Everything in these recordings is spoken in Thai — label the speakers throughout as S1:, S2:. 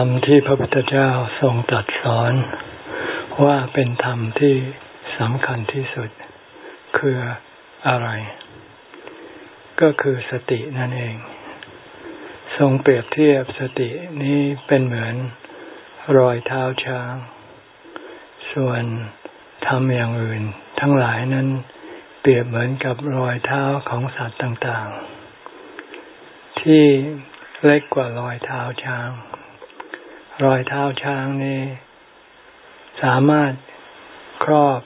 S1: รมที่พระพุทธเจ้าทรงตรัสสอน ว่าเป็นธรรมที่สำคัญที่สุด คืออะไร ก็คือสตินั่นเอง ทรงเปรียบเทียบสตินี้เป็นเหมือนรอยเท้าช้าง ส่วนทำอย่างอื่น ทั้งหลายนั้นเปรียบเหมือนกับรอยเท้าของสัตว์ต่าง ๆ ที่เล็กกว่ารอยเท้าช้าง รอยเท้าช้างนี้ สามารถครอบ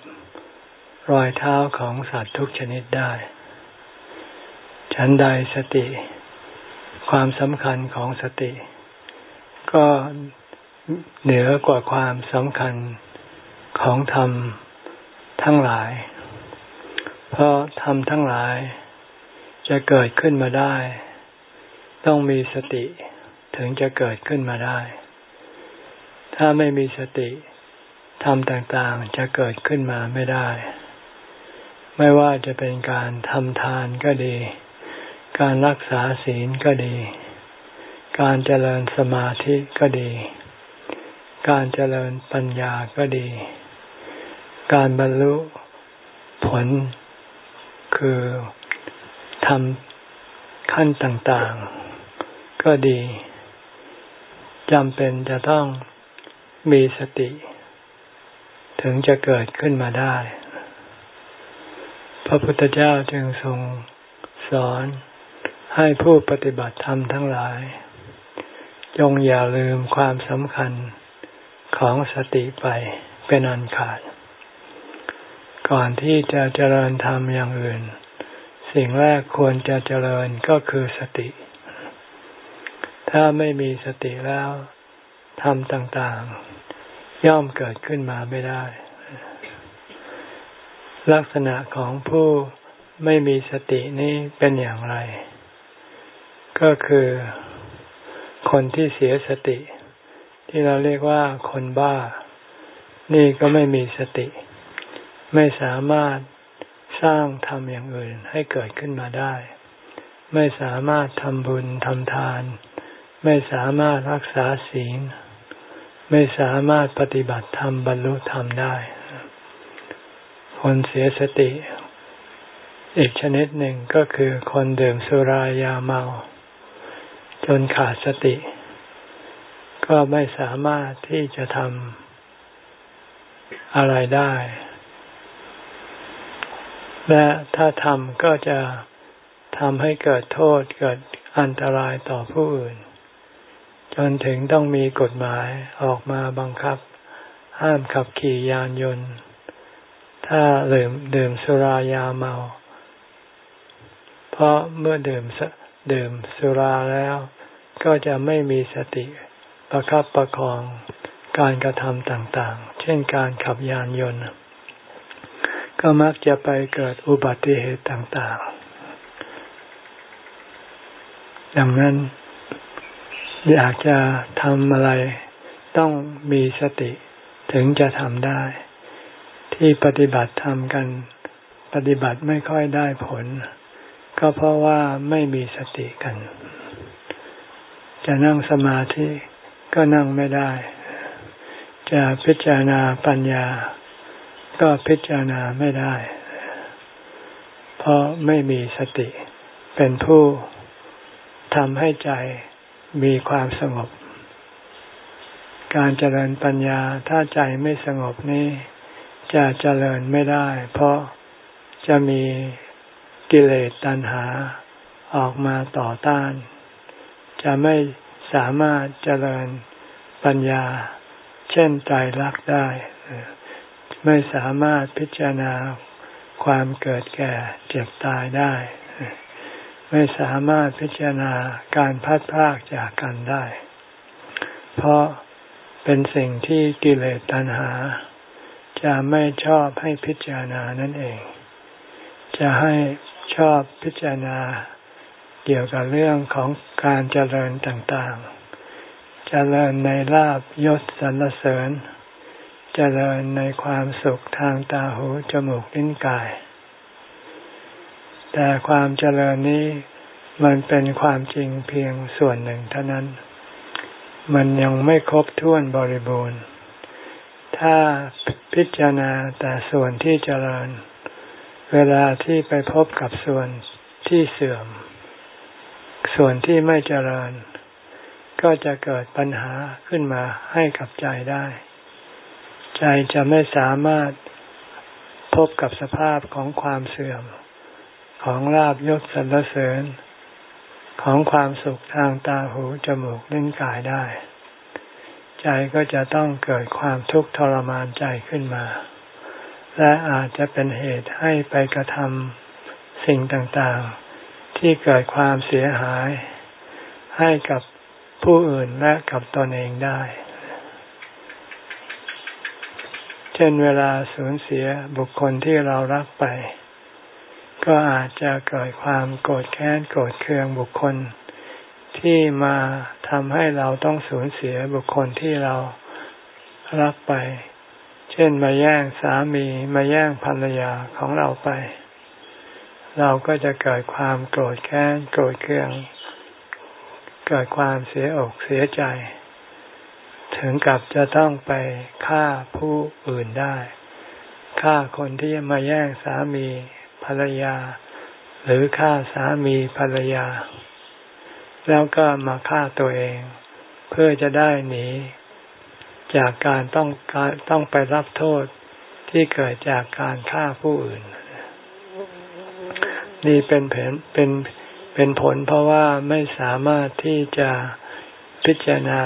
S1: รอยเท้าของสัตว์ทุกชนิดได้ ฉันใดสติ ความสำคัญของสติ ก็เหนือกว่าความสำคัญของธรรมทั้งหลาย เพราะธรรมทั้งหลาย จะเกิดขึ้นมาได้ ต้องมีสติถึงจะเกิดขึ้นมาได้ ถ้าไม่มีสติธรรมต่างๆ จะเกิดขึ้นมาไม่ได้ ไม่ว่าจะเป็นการทำทานก็ดี การรักษาศีลก็ดี การเจริญสมาธิก็ดี การเจริญปัญญาก็ดี การบรรลุผลคือทำขั้นต่างๆ ก็ดีจำเป็นจะต้อง มีสติ ถึงจะเกิดขึ้นมาได้ พระพุทธเจ้าจึงทรงสอนให้ผู้ปฏิบัติธรรมทั้งหลาย จงอย่าลืมความสำคัญของสติไปเป็นอันขาด ก่อนที่จะเจริญธรรมอย่างอื่น สิ่งแรกควรจะเจริญก็คือสติ ถ้าไม่มีสติแล้ว ธรรมต่างๆ ย่อมเกิดขึ้นมาไม่ได้ ลักษณะของผู้ไม่มีสตินี้เป็นอย่างไร ก็คือคนที่เสียสติ ที่เราเรียกว่าคนบ้า นี่ก็ไม่มีสติ ไม่สามารถสร้างทำอย่างอื่นให้เกิดขึ้นมาได้ ไม่สามารถทำบุญทำทาน ไม่สามารถรักษาศีล ไม่สามารถปฏิบัติธรรมบรรลุธรรมได้ คนเสียสติ อีกชนิดหนึ่งก็คือคนดื่มสุรายาเมา จนขาดสติ ก็ไม่สามารถที่จะทำอะไรได้ และถ้าทำก็จะทำให้เกิดโทษเกิดอันตรายต่อผู้อื่น จนถึงต้องมีกฎหมายออกมาบังคับ ห้ามขับขี่ยานยนต์ ถ้าดื่มดื่มสุรายาเมา เพราะเมื่อดื่มดื่มสุราแล้ว ก็จะไม่มีสติประคับประคองการกระทำต่างๆ เช่นการขับยานยนต์ ก็มักจะไปเกิดอุบัติเหตุต่างๆ ดังนั้น อยากจะทำอะไรต้องมีสติถึงจะทำได้ ที่ปฏิบัติทำกัน ปฏิบัติไม่ค่อยได้ผล ก็เพราะว่าไม่มีสติกัน จะนั่งสมาธิก็นั่งไม่ได้ จะพิจารณาปัญญา ก็พิจารณาไม่ได้ เพราะไม่มีสติ เป็นผู้ทำให้ใจ มีความสงบ การเจริญปัญญาถ้าใจไม่สงบนี้ จะเจริญไม่ได้ เพราะจะมีกิเลสตัณหาออกมาต่อต้าน จะไม่สามารถเจริญปัญญา เช่นใจรักได้ ไม่สามารถพิจารณาความเกิดแก่เจ็บตายได้ ไม่สามารถพิจารณาการพัดพากจากกันได้ เพราะเป็นสิ่งที่กิเลสตัณหา จะไม่ชอบให้พิจารณานั่นเอง จะให้ชอบพิจารณาเกี่ยวกับเรื่องของการเจริญต่างๆ เจริญในลาบยศสรรเสริญ เจริญในความสุขทางตาหูจมูกลิ้นกาย แต่ความเจริญนี้มันเป็นความจริงเพียงส่วนหนึ่งเท่านั้น มันยังไม่ครบถ้วนบริบูรณ์ ถ้าพิจารณาแต่ส่วนที่เจริญ เวลาที่ไปพบกับส่วนที่เสื่อม ส่วนที่ไม่เจริญ ก็จะเกิดปัญหาขึ้นมาให้กับใจได้ ใจจะไม่สามารถพบกับสภาพของความเสื่อม ของลาบยศสรรเสริญ ของความสุขทางตาหูจมูกลิ้นกายได้ ใจก็จะต้องเกิดความทุกข์ทรมานใจขึ้นมา และอาจจะเป็นเหตุให้ไปกระทำสิ่งต่างๆ ที่เกิดความเสียหาย ให้กับผู้อื่นและกับตนเองได้ เช่นเวลาสูญเสียบุคคลที่เรารักไป ก็อาจจะเกิดความโกรธแค้นโกรธเคืองบุคคล ที่มาทำให้เราต้องสูญเสียบุคคลที่เรารักไป เช่นมาแย่งสามีมาแย่งภรรยาของเราไป เราก็จะเกิดความโกรธแค้นโกรธเคือง เกิดความเสียอกเสียใจ ถึงกับจะต้องไปฆ่าผู้อื่นได้ฆ่าคนที่มาแย่งสามี ภรรยา หรือฆ่าสามีภรรยา แล้วก็มาฆ่าตัวเอง เพื่อจะได้หนี จากการต้องการต้องไปรับโทษที่เกิดจากการฆ่าผู้อื่น นี่เป็นผลเป็นเป็นผลเพราะว่าไม่สามารถที่จะพิจารณา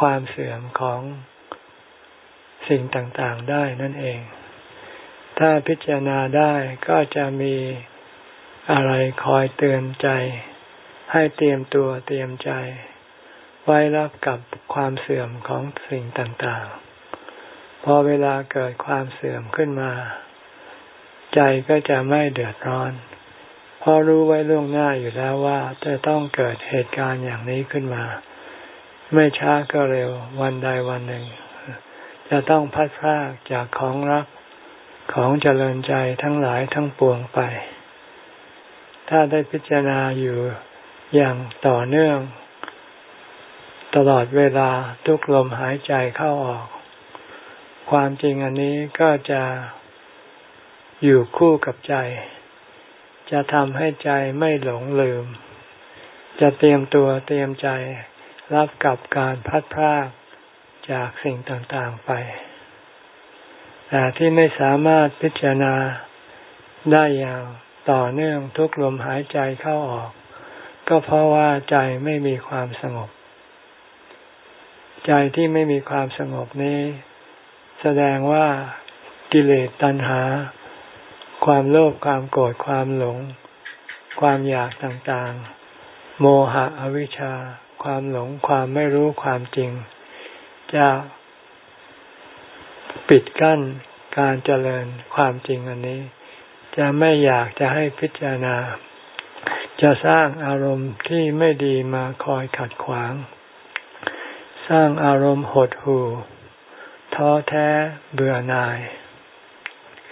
S1: ความเสื่อมของสิ่งต่างๆได้นั่นเอง ถ้าพิจารณาได้ก็จะมีอะไรคอยเตือนใจ ให้เตรียมตัวเตรียมใจ ไว้รับกับความเสื่อมของสิ่งต่างๆ พอเวลาเกิดความเสื่อมขึ้นมา ใจก็จะไม่เดือดร้อน เพราะรู้ไว้ล่วงหน้าอยู่แล้วว่าจะต้องเกิดเหตุการณ์อย่างนี้ขึ้นมา ไม่ช้าก็เร็ววันใดวันหนึ่ง จะต้องพัดพรากจากของรัก ของเจริญใจทั้งหลายทั้งปวงไป ถ้าได้พิจารณาอยู่อย่างต่อเนื่อง ตลอดเวลาทุกลมหายใจเข้าออก ความจริงอันนี้ก็จะอยู่คู่กับใจ จะทำให้ใจไม่หลงลืม จะเตรียมตัวเตรียมใจรับกับการพัดพรากจากสิ่งต่างๆไป แต่ที่ไม่สามารถพิจารณาได้อย่างต่อเนื่องทุกลมหายใจเข้าออก ก็เพราะว่าใจไม่มีความสงบ ใจที่ไม่มีความสงบนี้ แสดงว่ากิเลสตัณหา ความโลภความโกรธความหลง ความอยากต่างๆ โมหะอวิชชา ความหลงความไม่รู้ความจริง จะ ปิดกั้นการเจริญความจริงอันนี้ จะไม่อยากจะให้พิจารณา จะสร้างอารมณ์ที่ไม่ดีมาคอยขัดขวาง สร้างอารมณ์หดหู่ท้อแท้เบื่อหน่าย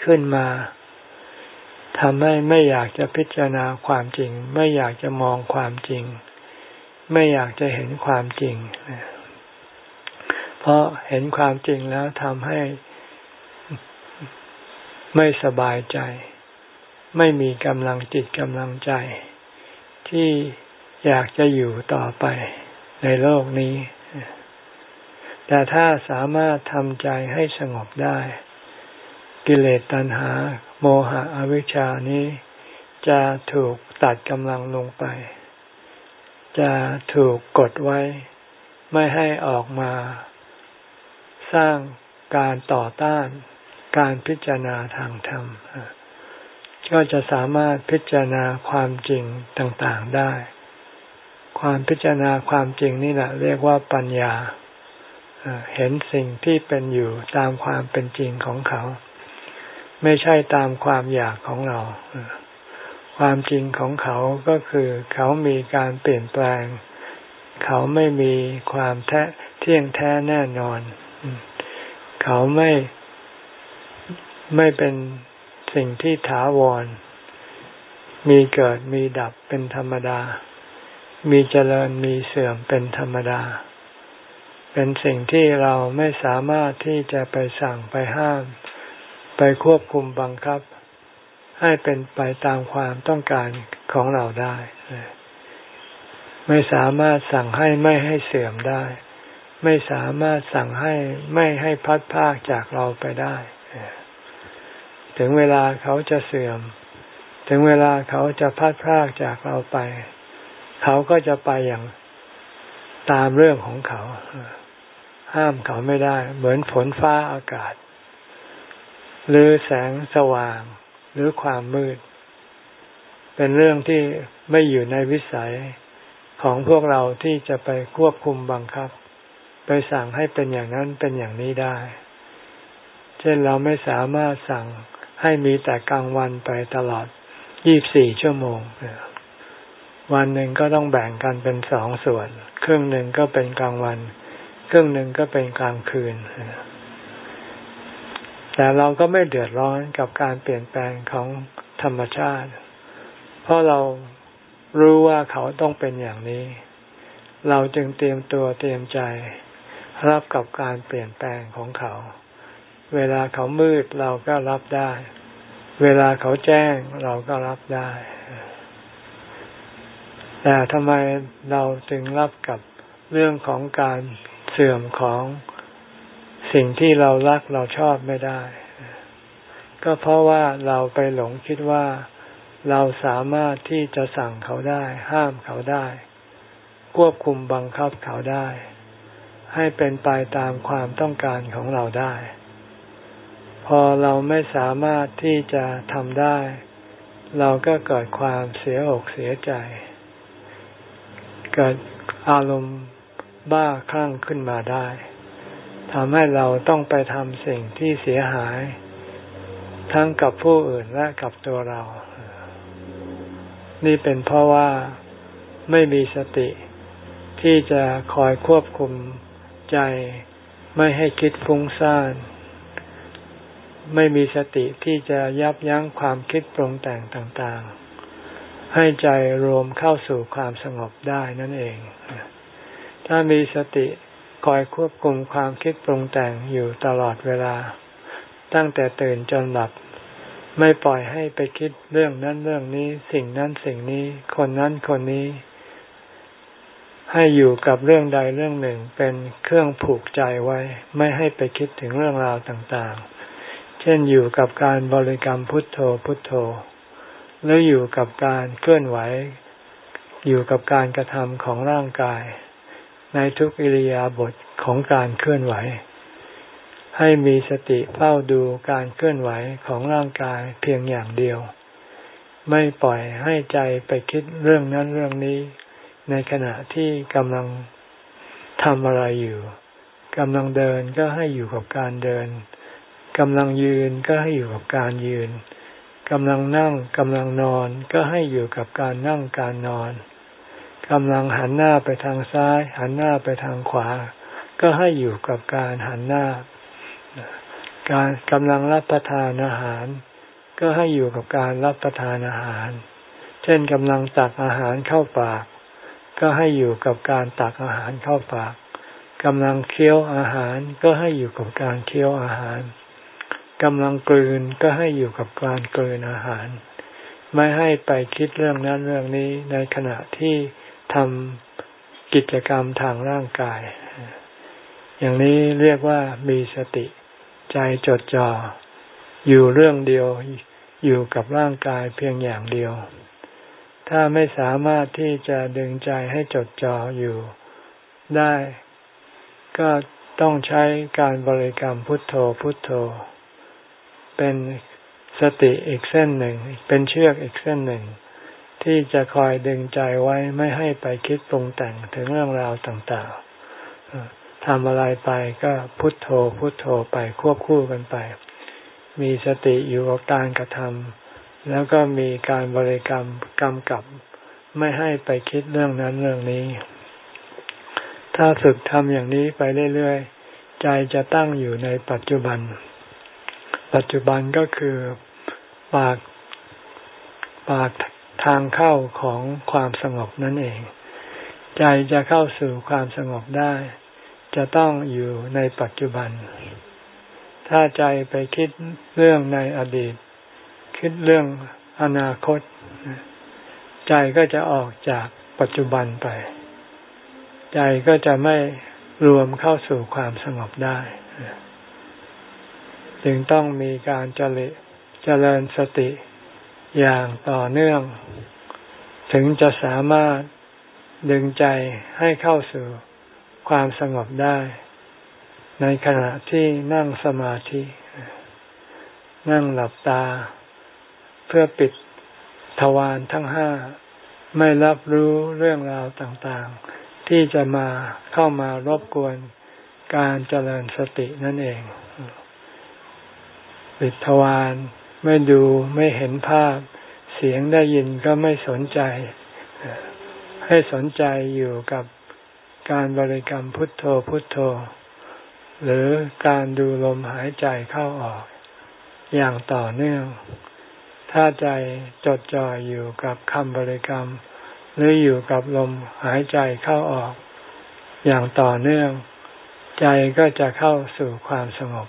S1: ขึ้นมาทำให้ไม่อยากจะพิจารณาความจริง ไม่อยากจะมองความจริง ไม่อยากจะเห็นความจริง เพราะเห็นความจริงแล้วทำให้ไม่สบายใจ ไม่มีกำลังจิตกำลังใจ ที่อยากจะอยู่ต่อไปในโลกนี้ แต่ถ้าสามารถทำใจให้สงบได้ กิเลสตัณหา โมหะอวิชชานี้ จะถูกตัดกำลังลงไป จะถูกกดไว้ ไม่ให้ออกมา สร้างการต่อต้านการพิจารณาทางธรรม ก็จะสามารถพิจารณาความจริงต่างๆได้ ความพิจารณาความจริงนี่แหละเรียกว่าปัญญา เห็นสิ่งที่เป็นอยู่ตามความเป็นจริงของเขา ไม่ใช่ตามความอยากของเรา ความจริงของเขาก็คือเขามีการเปลี่ยนแปลง เขาไม่มีความแท้เที่ยงแท้แน่นอนเขาไม่ไม่เป็นสิ่งที่ถาวร มีเกิดมีดับเป็นธรรมดา มีเจริญมีเสื่อมเป็นธรรมดา เป็นสิ่งที่เราไม่สามารถที่จะไปสั่งไปห้าม ไปควบคุมบังคับ ให้เป็นไปตามความต้องการของเราได้ ไม่สามารถสั่งให้ไม่ให้เสื่อมได้ ไม่สามารถสั่งให้ไม่ให้พัดพากจากเราไปได้ ถึงเวลาเขาจะเสื่อม ถึงเวลาเขาจะพัดพากจากเราไป เขาก็จะไปอย่างตามเรื่องของเขา ห้ามเขาไม่ได้ เหมือนฝนฟ้าอากาศ หรือแสงสว่าง หรือความมืด เป็นเรื่องที่ไม่อยู่ในวิสัยของพวกเราที่จะไปควบคุมบังคับ ไปสั่งให้เป็นอย่างนั้นเป็นอย่างนี้ได้ เช่นเราไม่สามารถสั่งให้มีแต่กลางวันไปตลอด 24 ชั่วโมง วันหนึ่งก็ต้องแบ่งกันเป็นสองส่วน ครึ่งหนึ่งก็เป็นกลางวัน ครึ่งหนึ่งก็เป็นกลางคืน แต่เราก็ไม่เดือดร้อนกับการเปลี่ยนแปลงของธรรมชาติ เพราะเรารู้ว่าเขาต้องเป็นอย่างนี้ เราจึงเตรียมตัวเตรียมใจ รับกับการเปลี่ยนแปลงของเขา เวลาเขามืดเราก็รับได้ เวลาเขาแจ้งเราก็รับได้ แต่ทำไมเราจึงรับกับเรื่องของการเสื่อมของสิ่งที่เรารักเราชอบไม่ได้ ก็เพราะว่าเราไปหลงคิดว่าเราสามารถที่จะสั่งเขาได้ ห้ามเขาได้ ควบคุมบังคับเขาได้ ให้เป็นไปตามความต้องการของเราได้ พอเราไม่สามารถที่จะทำได้ เราก็เกิดความเสียอกเสียใจ เกิดอารมณ์บ้าคลั่งขึ้นมาได้ทำให้เราต้องไปทำสิ่งที่เสียหาย ทั้งกับผู้อื่นและกับตัวเรา นี่เป็นเพราะว่าไม่มีสติที่จะคอยควบคุม ใจ ไม่ให้คิดฟุ้งซ่าน ไม่มีสติที่จะยับยั้งความคิดปรุงแต่งต่างๆ ให้ใจรวมเข้าสู่ความสงบได้นั่นเอง ถ้ามีสติคอยควบคุมความคิดปรุงแต่งอยู่ตลอดเวลา ตั้งแต่ตื่นจนหลับ ไม่ปล่อยให้ไปคิดเรื่องนั้นเรื่องนี้ สิ่งนั้นสิ่งนี้ คนนั้นคนนี้ ให้อยู่กับเรื่องใดเรื่องหนึ่งเป็นเครื่องผูกใจไว้ ไม่ให้ไปคิดถึงเรื่องราวต่างๆ เช่นอยู่กับการบริกรรมพุทโธพุทโธหรืออยู่กับการเคลื่อนไหว อยู่กับการกระทำของร่างกาย ในทุกอิริยาบถของการเคลื่อนไหว ให้มีสติเฝ้าดูการเคลื่อนไหวของร่างกายเพียงอย่างเดียว ไม่ปล่อยให้ใจไปคิดเรื่องนั้นเรื่องนี้ ในขณะที่กำลังทำอะไรอยู่กำลังเดินก็ให้อยู่กับการเดินกำลังยืนก็ให้อยู่กับการยืนกำลังนั่งกำลังนอนก็ให้อยู่กับการนั่งการนอนกำลังหันหน้าไปทางซ้าย หันหน้าไปทางขวา ก็ให้อยู่กับการหันหน้า การกำลังรับประทานอาหาร ก็ให้อยู่กับการรับประทานอาหาร เช่นกำลังตักอาหารเข้าปาก ก็ให้อยู่กับการตักอาหารเข้าปากกำลังเคี้ยวอาหารก็ให้อยู่กับการเคี้ยวอาหารกำลังกลืนก็ให้อยู่กับการกลืนอาหาร ไม่ให้ไปคิดเรื่องนั้นเรื่องนี้ในขณะที่ทำกิจกรรมทางร่างกาย อย่างนี้เรียกว่ามีสติ ใจจดจ่ออยู่เรื่องเดียวอยู่กับร่างกายเพียงอย่างเดียว ถ้าไม่สามารถที่จะดึงใจให้จดจ่ออยู่ได้ ก็ต้องใช้การบริกรรมพุทโธพุทโธ เป็นสติอีกเส้นหนึ่ง เป็นเชือกอีกเส้นหนึ่ง ที่จะคอยดึงใจไว้ไม่ให้ไปคิดปรุงแต่งถึงเรื่องราวต่างๆทำอะไรไปก็พุทโธพุทโธไปควบคู่กันไป มีสติอยู่กับการกระทำ แล้วก็มีการบริกรรมกำกับไม่ให้ไปคิดเรื่องนั้นเรื่องนี้ ถ้าฝึกทำอย่างนี้ไปเรื่อยๆ ใจจะตั้งอยู่ในปัจจุบัน ปัจจุบันก็คือปากปากทางเข้าของความสงบนั่นเอง ใจจะเข้าสู่ความสงบได้ จะต้องอยู่ในปัจจุบัน ถ้าใจไปคิดเรื่องในอดีต คิดเรื่องอนาคต ใจก็จะออกจากปัจจุบันไป ใจก็จะไม่รวมเข้าสู่ความสงบได้จึงต้องมีการเจริญเจริญสติอย่างต่อเนื่อง ถึงจะสามารถดึงใจให้เข้าสู่ความสงบได้ ในขณะที่นั่งสมาธิ นั่งหลับตา เพื่อปิดทวารทั้งห้า ไม่รับรู้เรื่องราวต่างๆ ที่จะมาเข้ามารบกวนการเจริญสตินั่นเอง ปิดทวารไม่ดูไม่เห็นภาพ เสียงได้ยินก็ไม่สนใจ ให้สนใจอยู่กับการบริกรรมพุทโธพุทโธ หรือการดูลมหายใจเข้าออก อย่างต่อเนื่อง ถ้าใจจดจ่ออยู่กับคำบริกรรม หรืออยู่กับลมหายใจเข้าออก อย่างต่อเนื่อง ใจก็จะเข้าสู่ความสงบ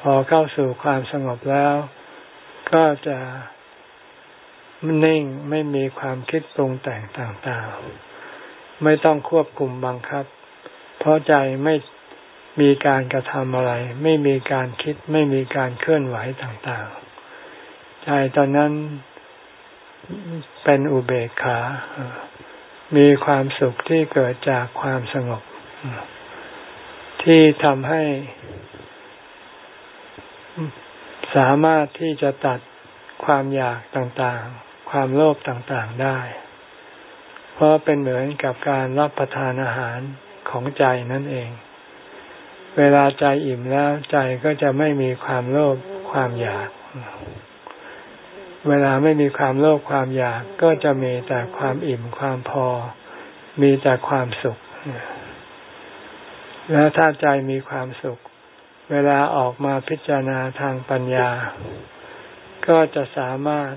S1: พอเข้าสู่ความสงบแล้ว ก็จะนิ่งไม่มีความคิดปรุงแต่งต่างๆ ไม่ต้องควบคุมบังคับ เพราะใจไม่มีการกระทำอะไร ไม่มีการคิดไม่มีการเคลื่อนไหวต่างๆ ใจตอนนั้นเป็นอุเบกขา มีความสุขที่เกิดจากความสงบ ที่ทำให้สามารถที่จะตัดความอยากต่างๆ ความโลภต่างๆได้ เพราะเป็นเหมือนกับการรับประทานอาหารของใจนั่นเอง เวลาใจอิ่มแล้วใจก็จะไม่มีความโลภความอยาก เวลาไม่มีความโลภความอยากก็จะมีแต่ความอิ่มความพอ มีแต่ความสุข แล้วถ้าใจมีความสุข เวลาออกมาพิจารณาทางปัญญา ก็จะสามารถ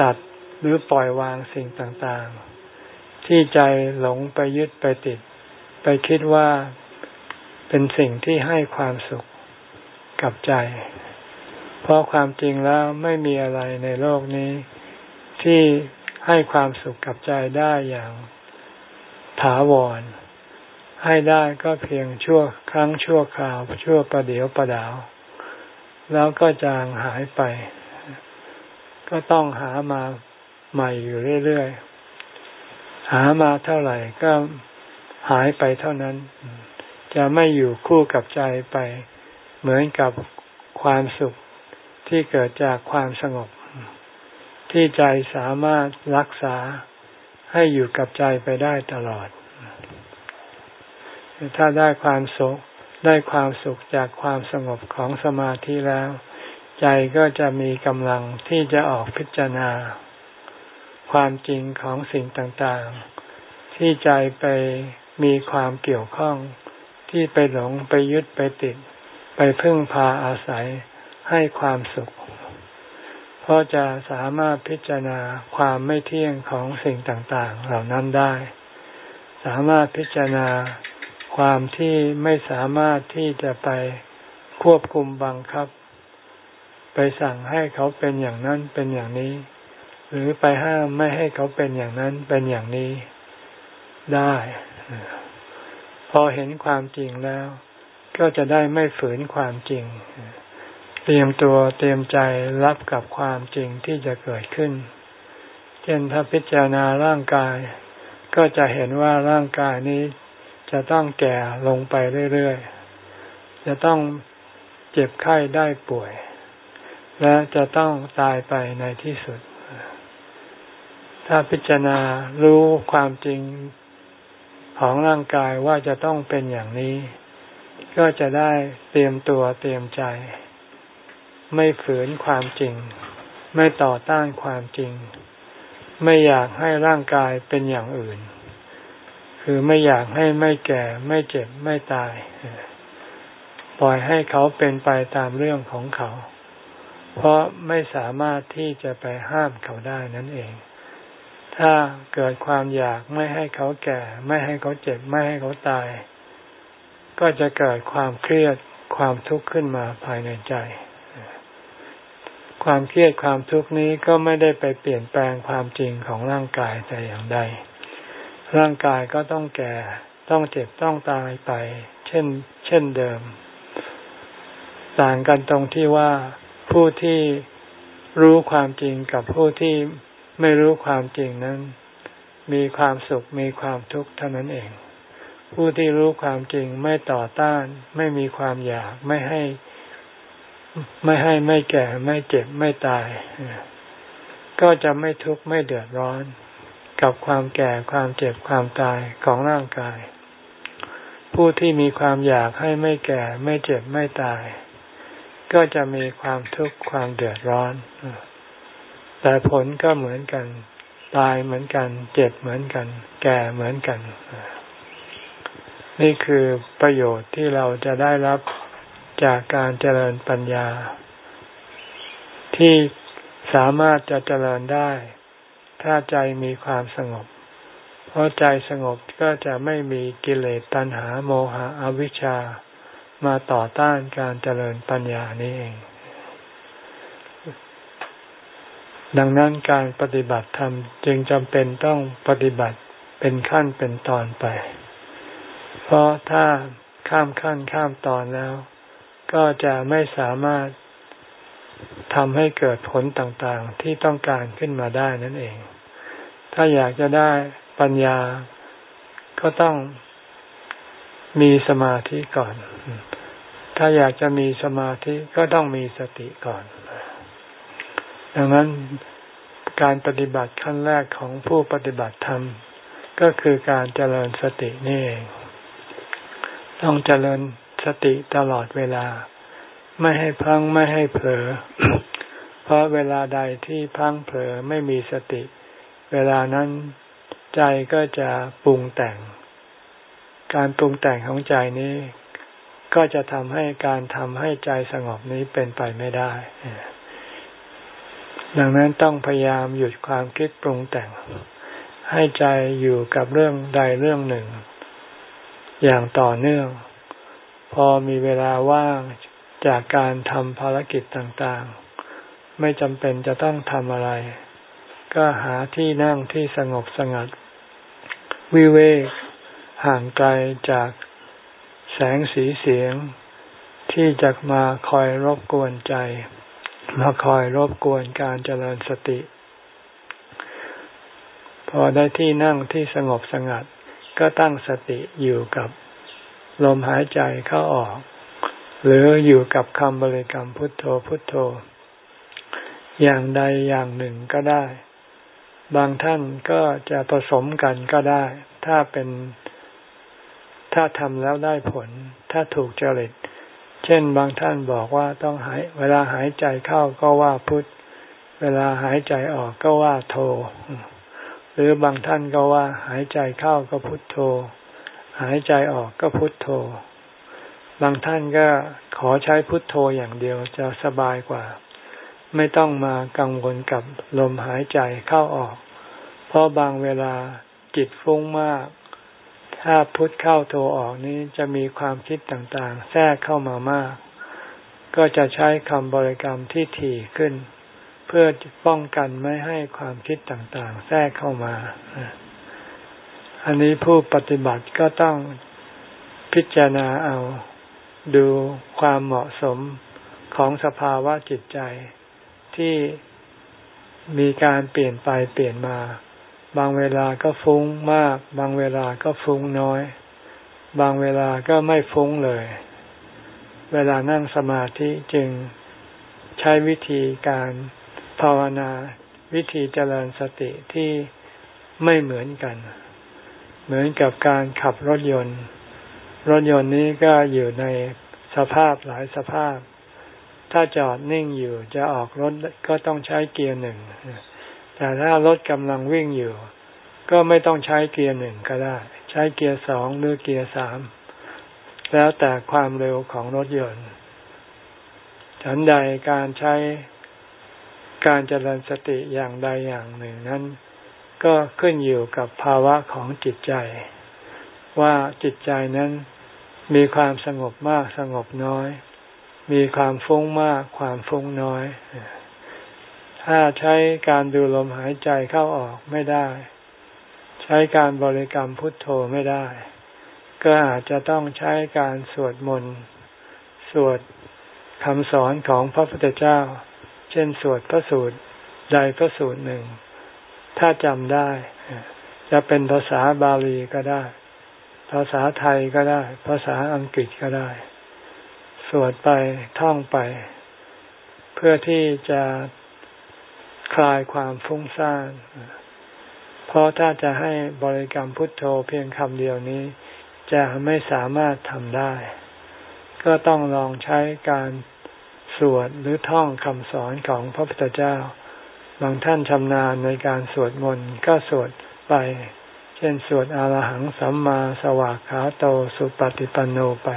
S1: ตัดหรือปล่อยวางสิ่งต่างๆ ที่ใจหลงไปยึดไปติด ไปคิดว่าเป็นสิ่งที่ให้ความสุขกับใจ เพราะความจริงแล้วไม่มีอะไรในโลกนี้ ที่ให้ความสุขกับใจได้อย่างถาวร ให้ได้ก็เพียงชั่วครั้งชั่วคราว ชั่วประเดียวประดาว แล้วก็จางหายไป ก็ต้องหามาใหม่อยู่เรื่อยๆ หามาเท่าไหร่ก็หายไปเท่านั้น จะไม่อยู่คู่กับใจไป เหมือนกับความสุข ที่เกิดจากความสงบ ที่ใจสามารถรักษาให้อยู่กับใจไปได้ตลอด ถ้าได้ความสุขได้ความสุขจากความสงบของสมาธิแล้ว ใจก็จะมีกำลังที่จะออกพิจารณา ความจริงของสิ่งต่างๆ ที่ใจไปมีความเกี่ยวข้องที่ไปหลงไปยึดไปติด ไปพึ่งพาอาศัย ให้ความสุข เพราะจะสามารถพิจารณาความไม่เที่ยงของสิ่งต่างๆ เหล่านั้นได้ สามารถพิจารณาความที่ไม่สามารถที่จะไปควบคุมบังคับ ไปสั่งให้เขาเป็นอย่างนั้นเป็นอย่างนี้ หรือไปห้ามไม่ให้เขาเป็นอย่างนั้นเป็นอย่างนี้ได้ พอเห็นความจริงแล้ว ก็จะได้ไม่ฝืนความจริง ตรียมตัวเตรียมใจรับกับความจริงที่จะเกิดขึ้น เช่นถ้าพิจารณาร่างกาย ก็จะเห็นว่าร่างกายนี้จะต้องแก่ลงไปเรื่อยๆ จะต้องเจ็บไข้ได้ป่วย และจะต้องตายไปในที่สุด ถ้าพิจารณารู้ความจริงของร่างกายว่าจะต้องเป็นอย่างนี้ ก็จะได้เตรียมตัวเตรียมใจ ไม่ฝืนความจริง ไม่ต่อต้านความจริง ไม่อยากให้ร่างกายเป็นอย่างอื่น คือไม่อยากให้ไม่แก่ ไม่เจ็บไม่ตาย ปล่อยให้เขาเป็นไปตามเรื่องของเขา เพราะไม่สามารถที่จะไปห้ามเขาได้นั่นเอง ถ้าเกิดความอยากไม่ให้เขาแก่ ไม่ให้เขาเจ็บ ไม่ให้เขาตาย ก็จะเกิดความเครียดความทุกข์ขึ้นมาภายในใจ ความเครียดความทุกข์นี้ก็ไม่ได้ไปเปลี่ยนแปลงความจริงของร่างกายแต่อย่างใด ร่างกายก็ต้องแก่ ต้องเจ็บ ต้องตายไป เช่น เช่นเดิม ต่างกันตรงที่ว่าผู้ที่รู้ความจริงกับผู้ที่ไม่รู้ความจริงนั้น มีความสุขมีความทุกข์เท่านั้นเอง ผู้ที่รู้ความจริงไม่ต่อต้าน ไม่มีความอยากไม่ให้ ไม่ให้ไม่แก่ไม่เจ็บไม่ตาย ก็จะไม่ทุกข์ไม่เดือดร้อน กับความแก่ความเจ็บความตายของร่างกาย ผู้ที่มีความอยากให้ไม่แก่ไม่เจ็บไม่ตาย ก็จะมีความทุกข์ความเดือดร้อน แต่ผลก็เหมือนกัน ตายเหมือนกัน เจ็บเหมือนกัน แก่เหมือนกัน นี่คือประโยชน์ที่เราจะได้รับ จากการเจริญปัญญา ที่สามารถจะเจริญได้ ถ้าใจมีความสงบ เพราะใจสงบก็จะไม่มีกิเลสตัณหาโมหะอวิชชา มาต่อต้านการเจริญปัญญานี้เอง ดังนั้นการปฏิบัติธรรมจึงจำเป็นต้องปฏิบัติเป็นขั้นเป็นตอนไป เพราะถ้าข้ามขั้นข้ามตอนแล้ว ก็จะไม่สามารถทำให้เกิดผลต่างๆ ที่ต้องการขึ้นมาได้นั่นเอง ถ้าอยากจะได้ปัญญาก็ต้องมีสมาธิก่อน ถ้าอยากจะมีสมาธิก็ต้องมีสติก่อน ดังนั้นการปฏิบัติขั้นแรกของผู้ปฏิบัติธรรม ก็คือการเจริญสตินี่เอง ต้องเจริญ สติตลอดเวลา ไม่ให้พังไม่ให้เผลอ เพราะเวลาใดที่พังเผลอไม่มีสติ เวลานั้นใจก็จะปรุงแต่ง การปรุงแต่งของใจนี้ ก็จะทำให้การทำให้ใจสงบนี้เป็นไปไม่ได้ ดังนั้นต้องพยายามหยุดความคิดปรุงแต่ง ให้ใจอยู่กับเรื่องใดเรื่องหนึ่ง อย่างต่อเนื่อง พอมีเวลาว่างจากการทำภารกิจต่างๆ ไม่จำเป็นจะต้องทำอะไร ก็หาที่นั่งที่สงบสงัด วิเวกห่างไกลจากแสงสีเสียง ที่จะมาคอยรบกวนใจ มาคอยรบกวนการเจริญสติ พอได้ที่นั่งที่สงบสงัด ก็ตั้งสติอยู่กับ ลมหายใจเข้าออก หรืออยู่กับคำบริกรรมพุทโธพุทโธ อย่างใดอย่างหนึ่งก็ได้ บางท่านก็จะผสมกันก็ได้ ถ้าเป็นถ้าทำแล้วได้ผล ถ้าถูกจริต เช่นบางท่านบอกว่าต้องหาย เวลาหายใจเข้าก็ว่าพุทเวลาหายใจออกก็ว่าโท หรือบางท่านก็ว่าหายใจเข้าก็พุทโธ หายใจออกก็พุทโธ บางท่านก็ขอใช้พุทโธอย่างเดียวจะสบายกว่า ไม่ต้องมากังวลกับลมหายใจเข้าออก เพราะบางเวลาจิตฟุ้งมาก ถ้าพุทเข้าโทออกนี้จะมีความคิดต่างๆ แทรกเข้ามามาก ก็จะใช้คำบริกรรมที่ถี่ขึ้น เพื่อป้องกันไม่ให้ความคิดต่างๆ แทรกเข้ามา อันนี้ผู้ปฏิบัติก็ต้องพิจารณาเอาดูความเหมาะสมของสภาวะจิตใจที่มีการเปลี่ยนไปเปลี่ยนมา บางเวลาก็ฟุ้งมาก บางเวลาก็ฟุ้งน้อย บางเวลาก็ไม่ฟุ้งเลย เวลานั่งสมาธิจึงใช้วิธีการภาวนาวิธีเจริญสติที่ไม่เหมือนกัน เหมือนกับการขับรถยนต์ รถยนต์นี้ก็อยู่ในสภาพหลายสภาพ ถ้าจอดนิ่งอยู่จะออกรถก็ต้องใช้เกียร์หนึ่ง แต่ถ้ารถกำลังวิ่งอยู่ ก็ไม่ต้องใช้เกียร์หนึ่งก็ได้ ใช้เกียร์สองหรือเกียร์สาม แล้วแต่ความเร็วของรถยนต์ ฉันใดการใช้การเจริญสติอย่างใดอย่างหนึ่งนั้น ก็ขึ้นอยู่กับภาวะของจิตใจ ว่าจิตใจนั้นมีความสงบมากสงบน้อย มีความฟุ้งมากความฟุ้งน้อย ถ้าใช้การดูลมหายใจเข้าออกไม่ได้ ใช้การบริกรรมพุทโธไม่ได้ ก็อาจจะต้องใช้การสวดมนต์สวดคำสอนของพระพุทธเจ้า เช่นสวดพระสูตรใดพระสูตรหนึ่ง ถ้าจำได้ จะเป็นภาษาบาลีก็ได้ ภาษาไทยก็ได้ ภาษาอังกฤษก็ได้ สวดไปท่องไป เพื่อที่จะคลายความฟุ้งซ่านเพราะถ้าจะให้บริกรรมพุทโธเพียงคำเดียวนี้ จะไม่สามารถทำได้ ก็ต้องลองใช้การสวดหรือท่องคำสอนของพระพุทธเจ้า บางท่านชำนาญในการสวดมนต์ก็สวดไป เช่นสวดอรหังสัมมาสวากขาโตสุปฏิปันโนไป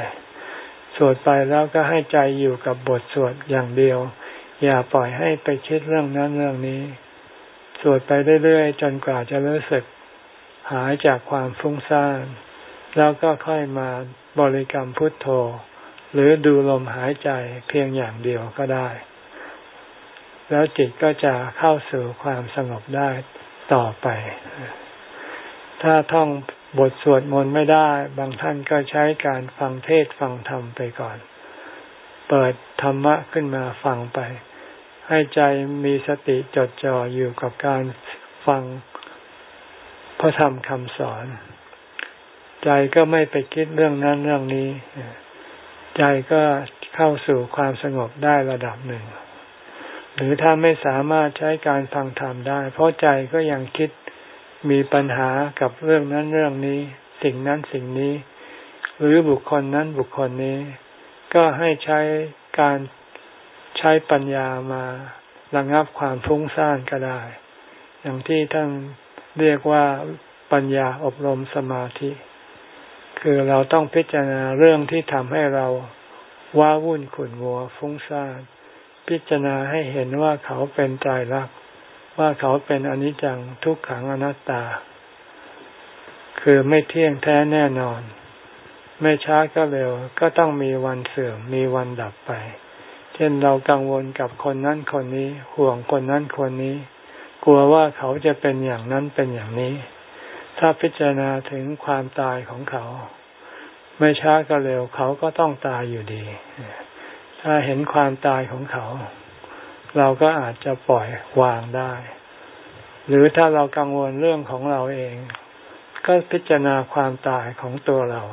S1: สวดไปแล้วก็ให้ใจอยู่กับบทสวดอย่างเดียว อย่าปล่อยให้ไปคิดเรื่องนั้นเรื่องนี้ สวดไปเรื่อยๆจนกว่าจะรู้สึกหายจากความฟุ้งซ่านแล้วก็ค่อยมาบริกรรมพุทโธ หรือดูลมหายใจเพียงอย่างเดียวก็ได้ แล้วจิตก็จะเข้าสู่ความสงบได้ต่อไป ถ้าท่องบทสวดมนต์ไม่ได้ บางท่านก็ใช้การฟังเทศฟังธรรมไปก่อน เปิดธรรมะขึ้นมาฟังไป ให้ใจมีสติจดจ่ออยู่กับการฟังพระธรรมคำสอน ใจก็ไม่ไปคิดเรื่องนั้นเรื่องนี้ ใจก็เข้าสู่ความสงบได้ระดับหนึ่ง หรือถ้าไม่สามารถใช้การฟังธรรมได้ เพราะใจก็ยังคิดมีปัญหากับเรื่องนั้นเรื่องนี้ สิ่งนั้นสิ่งนี้ หรือบุคคลนั้นบุคคลนี้ ก็ให้ใช้การใช้ปัญญามาระงับความฟุ้งซ่านก็ได้ อย่างที่ท่านเรียกว่าปัญญาอบรมสมาธิ คือเราต้องพิจารณาเรื่องที่ทำให้เราว้าวุ่นขุ่นมัวฟุ้งซ่าน พิจารณาให้เห็นว่าเขาเป็นใจรักว่าเขาเป็นอนิจจังทุกขังอนัตตา คือไม่เที่ยงแท้แน่นอน ไม่ช้าก็เร็ว ก็ต้องมีวันเสื่อมมีวันดับไป เช่นเรากังวลกับคนนั้นคนนี้ ห่วงคนนั้นคนนี้ กลัวว่าเขาจะเป็นอย่างนั้นเป็นอย่างนี้ ถ้าพิจารณาถึงความตายของเขา ไม่ช้าก็เร็วเขาก็ต้องตายอยู่ดี ถ้าเห็นความตายของเขา เราก็อาจจะปล่อยวางได้ หรือถ้าเรากังวลเรื่องของเราเอง ก็พิจารณาความตายของตัวเรา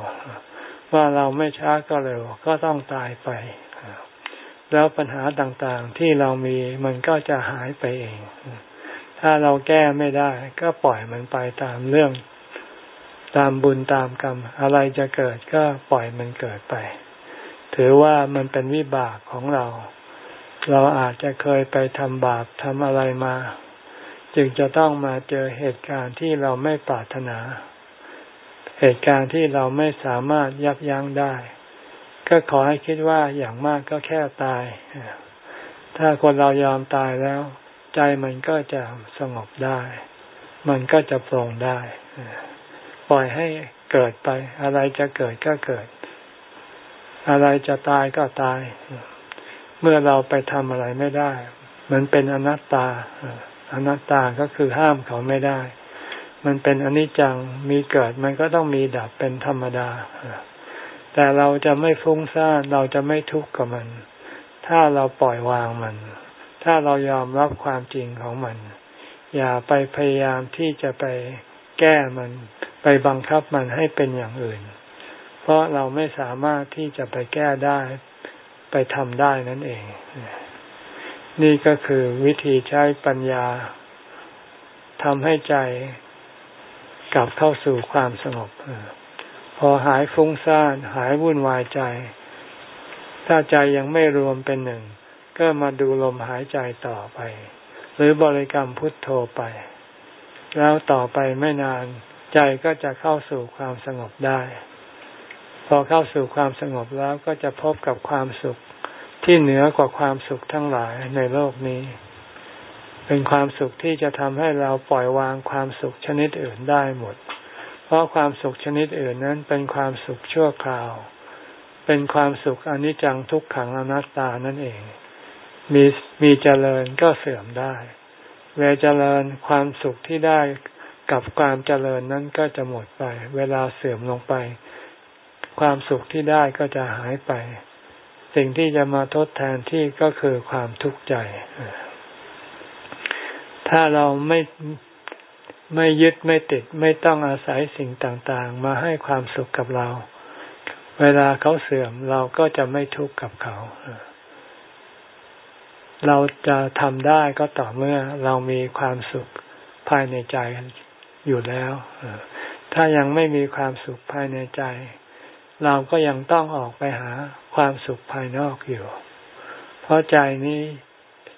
S1: ว่าเราไม่ช้าก็เร็วก็ต้องตายไป แล้วปัญหาต่างๆที่เรามีมันก็จะหายไปเอง ถ้าเราแก้ไม่ได้ ก็ปล่อยมันไปตามเรื่องตามบุญตามกรรม อะไรจะเกิดก็ปล่อยมันเกิดไป ถือว่ามันเป็นวิบากของเรา เราอาจจะเคยไปทำบาปทำอะไรมา จึงจะต้องมาเจอเหตุการณ์ที่เราไม่ปรารถนา เหตุการณ์ที่เราไม่สามารถยับยั้งได้ ก็ขอให้คิดว่าอย่างมากก็แค่ตาย ถ้าคนเรายอมตายแล้ว ใจมันก็จะสงบได้ มันก็จะปรงได้ ปล่อยให้เกิดไป อะไรจะเกิดก็เกิด อะไรจะตายก็ตาย เมื่อเราไปทำอะไรไม่ได้ มันเป็นอนัตตา อนัตตาก็คือห้ามเขาไม่ได้ มันเป็นอนิจจังมีเกิดมันก็ต้องมีดับเป็นธรรมดา แต่เราจะไม่ฟุ้งซ่านเราจะไม่ทุกข์กับมัน ถ้าเราปล่อยวางมัน ถ้าเรายอมรับความจริงของมัน อย่าไปพยายามที่จะไปแก้มัน ไปบังคับมันให้เป็นอย่างอื่น ราะเราไม่สามารถที่จะไปแก้ได้ไปทำได้นั่นเอง นี่ก็คือวิธีใช้ปัญญาทำให้ใจกลับเข้าสู่ความสงบพอหายฟุ้งซ่านหายวุ่นวายใจ ถ้าใจยังไม่รวมเป็นหนึ่ง ก็มาดูลมหายใจต่อไป หรือบริกรรมพุทโธไป แล้วต่อไปไม่นาน ใจก็จะเข้าสู่ความสงบได้ พอเข้าสู่ความสงบแล้วก็จะพบกับความสุขที่เหนือกว่าความสุขทั้งหลายในโลกนี้ เป็นความสุขที่จะทำให้เราปล่อยวางความสุขชนิดอื่นได้หมด เพราะความสุขชนิดอื่นนั้นเป็นความสุขชั่วคราว เป็นความสุขอนิจจังทุกขังอนัตตานั่นเอง มีมีเจริญก็เสื่อมได้ เวลาเจริญความสุขที่ได้กับความเจริญนั้นก็จะหมดไป เวลาเสื่อมลงไป ความสุขที่ได้ก็จะหายไป สิ่งที่จะมาทดแทนที่ก็คือความทุกข์ใจ ถ้าเราไม่ไม่ยึดไม่ติดไม่ต้องอาศัยสิ่งต่างๆ มาให้ความสุขกับเรา เวลาเขาเสื่อมเราก็จะไม่ทุกข์กับเขา เราจะทำได้ก็ต่อเมื่อเรามีความสุขภายในใจอยู่แล้วถ้ายังไม่มีความสุขภายในใจ เราก็ยังต้องออกไปหาความสุขภายนอกอยู่ เพราะใจนี้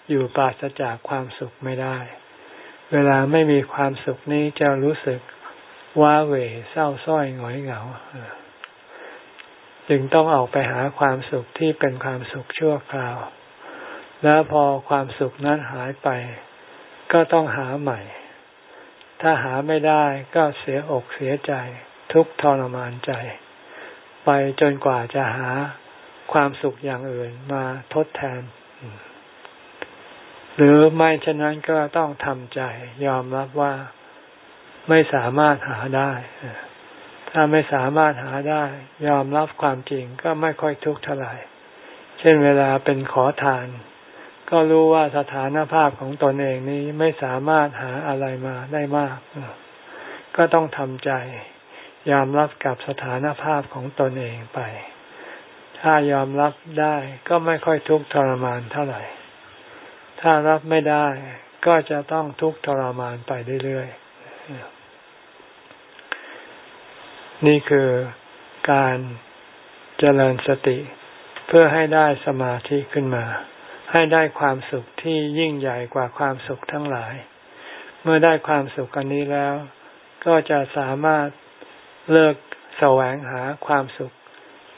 S1: อยู่ปราศจากความสุขไม่ได้ เวลาไม่มีความสุขนี้จะรู้สึกว้าเหวเศร้าส้อยหงอยเหงา จึงต้องออกไปหาความสุขที่เป็นความสุขชั่วคราว แล้วพอความสุขนั้นหายไป ก็ต้องหาใหม่ ถ้าหาไม่ได้ก็เสียอกเสียใจ ทุกทรมานใจ จนกว่าจะหาความสุขอย่างอื่นมาทดแทน หรือไม่เช่นนั้นก็ต้องทำใจ ยอมรับว่าไม่สามารถหาได้ ถ้าไม่สามารถหาได้ ยอมรับความจริงก็ไม่ค่อยทุกข์เท่าไหร่ เช่นเวลาเป็นขอทาน ก็รู้ว่าสถานภาพของตนเองนี้ไม่สามารถหาอะไรมาได้มาก ก็ต้องทำใจ ยอมรับกับสถานภาพของตนเองไป ถ้ายอมรับได้ก็ไม่ค่อยทุกข์ทรมานเท่าไหร่ ถ้ารับไม่ได้ก็จะต้องทุกข์ทรมานไปเรื่อยๆ นี่คือการเจริญสติเพื่อให้ได้สมาธิขึ้นมา ให้ได้ความสุขที่ยิ่งใหญ่กว่าความสุขทั้งหลาย เมื่อได้ความสุขอันนี้แล้ว ก็จะสามารถ เลิกแสวงหาความสุข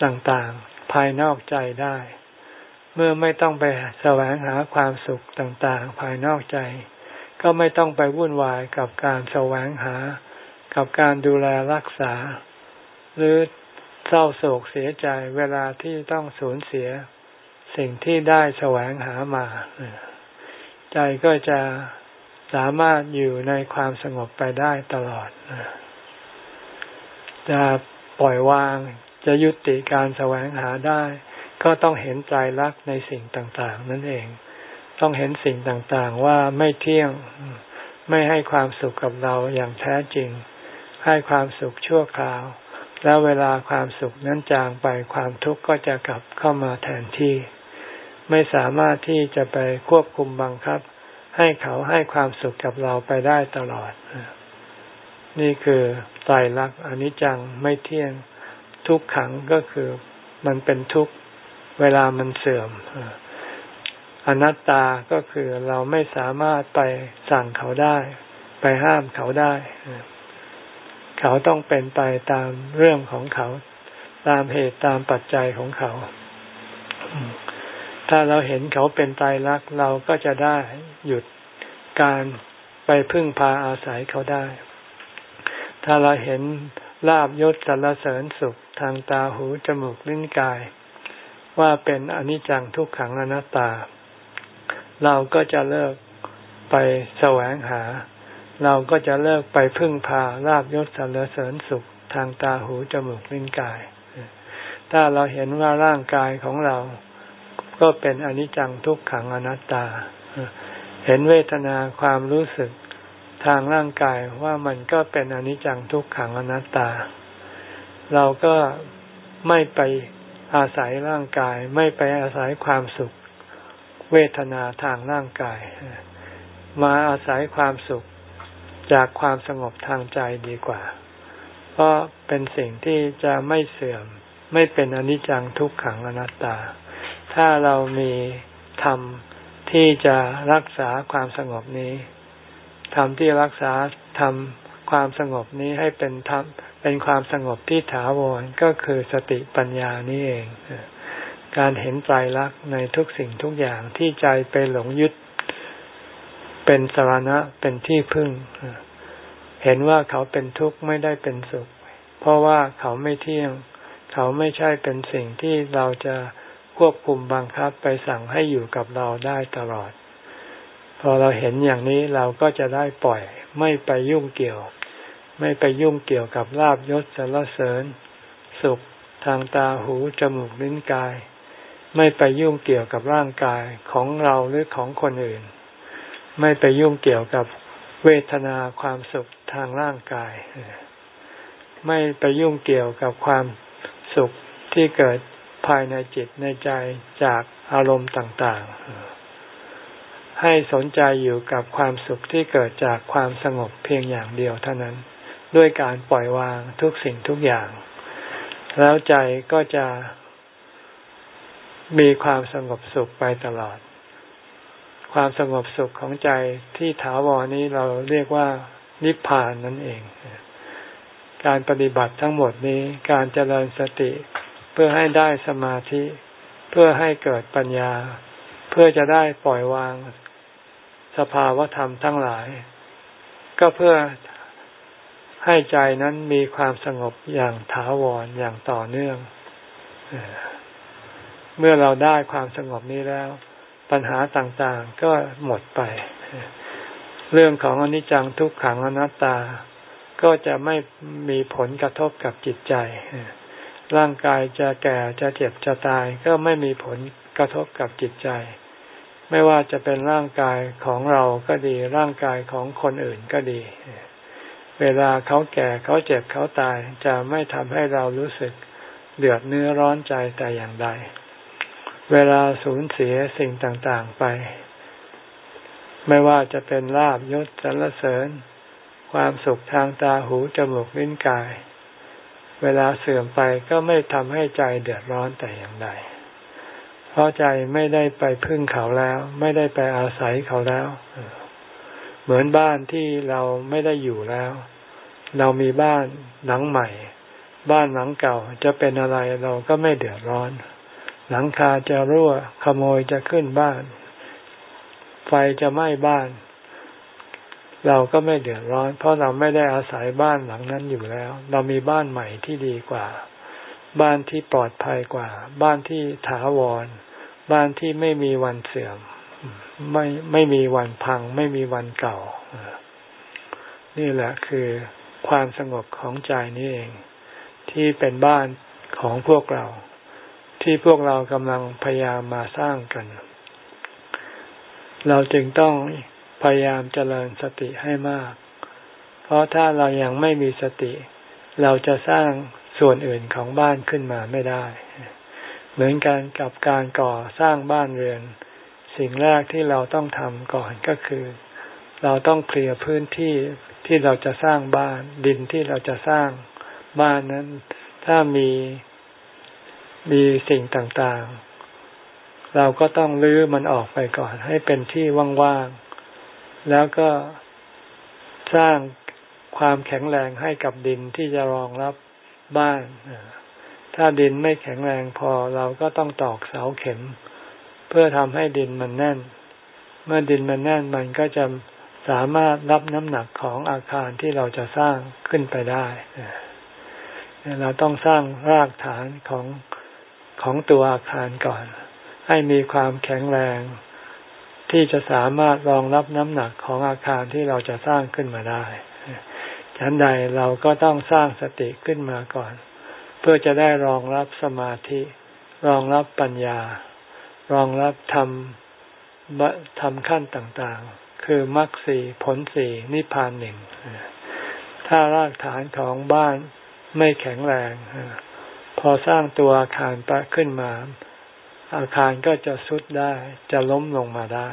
S1: ต่างๆ ภายนอกใจได้ เมื่อไม่ต้องไปแสวงหาความสุขต่างๆ ภายนอกใจ ก็ไม่ต้องไปวุ่นวายกับการแสวงหา กับการดูแลรักษา หรือเศร้าโศกเสียใจเวลาที่ต้องสูญเสีย สิ่งที่ได้แสวงหามา ใจก็จะสามารถอยู่ในความสงบไปได้ตลอด จะปล่อยวาง จะยุติการแสวงหาได้ ก็ต้องเห็นใจรักในสิ่งต่างๆ นั่นเอง ต้องเห็นสิ่งต่างๆว่าไม่เที่ยงไม่ให้ความสุขกับเราอย่างแท้จริง ให้ความสุขชั่วคราว แล้วเวลาความสุขนั้นจางไปความทุกข์ก็จะกลับเข้ามาแทนที่ ไม่สามารถที่จะไปควบคุมบังคับ ให้เขาให้ความสุขกับเราไปได้ตลอด นี่คือไตรลักอนิจจังไม่เที่ยงทุกขังก็คือมันเป็นทุกข์เวลามันเสื่อมอนัตตาก็คือเราไม่สามารถไปสั่งเขาได้ ไปห้ามเขาได้ เขาต้องเป็นไปตามเรื่องของเขา ตามเหตุตามปัจจัยของเขา ถ้าเราเห็นเขาเป็นตายรักเราก็จะได้หยุดการไปพึ่งพาอาศัยเขาได้ ถ้าเราเห็นลาบยศสรรเสริญสุขทางตาหูจมูกลิ้นกาย ว่าเป็นอนิจจังทุกขังอนัตตา เราก็จะเลิกไปแสวงหา เราก็จะเลิกไปพึ่งพาลาบยศสรรเสริญสุขทางตาหูจมูกลิ้นกาย ถ้าเราเห็นว่าร่างกายของเราก็เป็นอนิจจังทุกขังอนัตตา เห็นเวทนาความรู้สึก ทางร่างกายว่ามันก็เป็นอนิจจังทุกขังอนัตตา เราก็ไม่ไปอาศัยร่างกาย ไม่ไปอาศัยความสุข เวทนาทางร่างกาย มาอาศัยความสุขจากความสงบทางใจดีกว่า เพราะเป็นสิ่งที่จะไม่เสื่อม ไม่เป็นอนิจจังทุกขังอนัตตา ถ้าเรามีธรรมที่จะรักษาความสงบนี้ ธรรมที่รักษาทำความสงบนี้ให้เป็นธรรมเป็นความสงบที่ถาวรก็คือสติปัญญานี่เอง การเห็นใจรักในทุกสิ่งทุกอย่างที่ใจไปหลงยึด เป็นสารณะเป็นที่พึ่ง เห็นว่าเขาเป็นทุกข์ไม่ได้เป็นสุข เพราะว่าเขาไม่เที่ยง เขาไม่ใช่เป็นสิ่งที่เราจะควบคุมบังคับไปสั่งให้อยู่กับเราได้ตลอด พอเราเห็นอย่างนี้เราก็จะได้ปล่อย ไม่ไปยุ่งเกี่ยว ไม่ไปยุ่งเกี่ยวกับลาบยศสรรเสริญ สุขทางตาหูจมูกลิ้นกาย ไม่ไปยุ่งเกี่ยวกับร่างกายของเราหรือของคนอื่น ไม่ไปยุ่งเกี่ยวกับเวทนาความสุขทางร่างกาย ไม่ไปยุ่งเกี่ยวกับความสุขที่เกิดภายในจิตในใจจากอารมณ์ต่าง ๆ ให้สนใจอยู่กับความสุขที่เกิดจากความสงบเพียงอย่างเดียวเท่านั้น ด้วยการปล่อยวางทุกสิ่งทุกอย่าง แล้วใจก็จะมีความสงบสุขไปตลอด ความสงบสุขของใจที่ถาวรนี้เราเรียกว่านิพพานนั่นเอง การปฏิบัติทั้งหมดนี้การเจริญสติเพื่อให้ได้สมาธิ เพื่อให้เกิดปัญญา เพื่อจะได้ปล่อยวาง สภาวธรรมทั้งหลาย ก็เพื่อให้ใจนั้นมีความสงบอย่างถาวรอย่างต่อเนื่อง เมื่อเราได้ความสงบนี้แล้ว ปัญหาต่างๆก็หมดไป เรื่องของอนิจจังทุกขังอนัตตา ก็จะไม่มีผลกระทบกับจิตใจ ร่างกายจะแก่จะเจ็บจะตาย ก็ไม่มีผลกระทบกับจิตใจ ไม่ว่าจะเป็นร่างกายของเราก็ดี ร่างกายของคนอื่นก็ดี เวลาเขาแก่เขาเจ็บเขาตายจะไม่ทำให้เรารู้สึกเดือดเนื้อร้อนใจแต่อย่างใด เวลาสูญเสียสิ่งต่างๆไป ไม่ว่าจะเป็นลาบยศสรรเสริญ ความสุขทางตาหูจมูกลิ้นกาย เวลาเสื่อมไปก็ไม่ทำให้ใจเดือดร้อนแต่อย่างใด เพราะใจไม่ได้ไปพึ่งเขาแล้ว ไม่ได้ไปอาศัยเขาแล้ว เหมือนบ้านที่เราไม่ได้อยู่แล้ว เรามีบ้านหลังใหม่ บ้านหลังเก่าจะเป็นอะไรเราก็ไม่เดือดร้อน หลังคาจะรั่วขโมยจะขึ้นบ้าน ไฟจะไหม้บ้าน เราก็ไม่เดือดร้อน เพราะเราไม่ได้อาศัยบ้านหลังนั้นอยู่แล้ว เรามีบ้านใหม่ที่ดีกว่าบ้านที่ปลอดภัยกว่า บ้านที่ถาวร บ้านที่ไม่มีวันเสื่อม ไม่ไม่มีวันพัง ไม่มีวันเก่า นี่แหละคือความสงบของใจนี่เอง ที่เป็นบ้านของพวกเรา ที่พวกเรากำลังพยายามมาสร้างกัน เราจึงต้องพยายามเจริญสติให้มาก เพราะถ้าเรายังไม่มีสติ เราจะสร้างส่วนอื่นของบ้านขึ้นมาไม่ได้ เหมือนกันกับการก่อสร้างบ้านเรือน สิ่งแรกที่เราต้องทำก่อนก็คือ เราต้องเคลียร์พื้นที่ที่เราจะสร้างบ้านดินที่เราจะสร้างบ้านนั้น ถ้ามีมีสิ่งต่างๆ เราก็ต้องลื้อมันออกไปก่อน ให้เป็นที่ว่างๆ แล้วก็สร้างความแข็งแรงให้กับดินที่จะรองรับบ้าน ถ้าดินไม่แข็งแรงพอเราก็ต้องตอกเสาเข็ม เพื่อทำให้ดินมันแน่น เมื่อดินมันแน่นมันก็จะสามารถรับน้ำหนักของอาคารที่เราจะสร้างขึ้นไปได้เราต้องสร้างรากฐานของของตัวอาคารก่อน ให้มีความแข็งแรง ที่จะสามารถรองรับน้ำหนักของอาคารที่เราจะสร้างขึ้นมาได้ฉันใดเราก็ต้องสร้างสติขึ้นมาก่อน เพื่อจะได้รองรับสมาธิ รองรับปัญญา รองรับธรรมทำขั้นต่างๆ คือมรรคสี่ผลสี่นิพพานหนึ่งถ้ารากฐานของบ้านไม่แข็งแรง พอสร้างตัวอาคารปะขึ้นมา อาคารก็จะสุดได้ จะล้มลงมาได้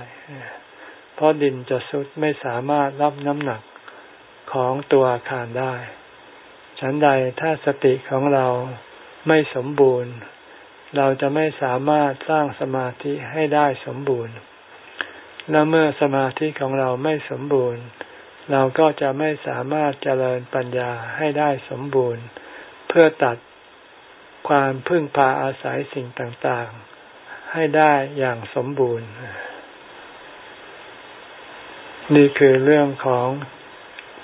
S1: เพราะดินจะสุดไม่สามารถรับน้ำหนักของตัวอาคารได้ ฉันใดถ้าสติของเราไม่สมบูรณ์ เราจะไม่สามารถสร้างสมาธิให้ได้สมบูรณ์ และเมื่อสมาธิของเราไม่สมบูรณ์ เราก็จะไม่สามารถเจริญปัญญาให้ได้สมบูรณ์ เพื่อตัดความพึ่งพาอาศัยสิ่งต่างๆ ให้ได้อย่างสมบูรณ์ นี่คือเรื่องของ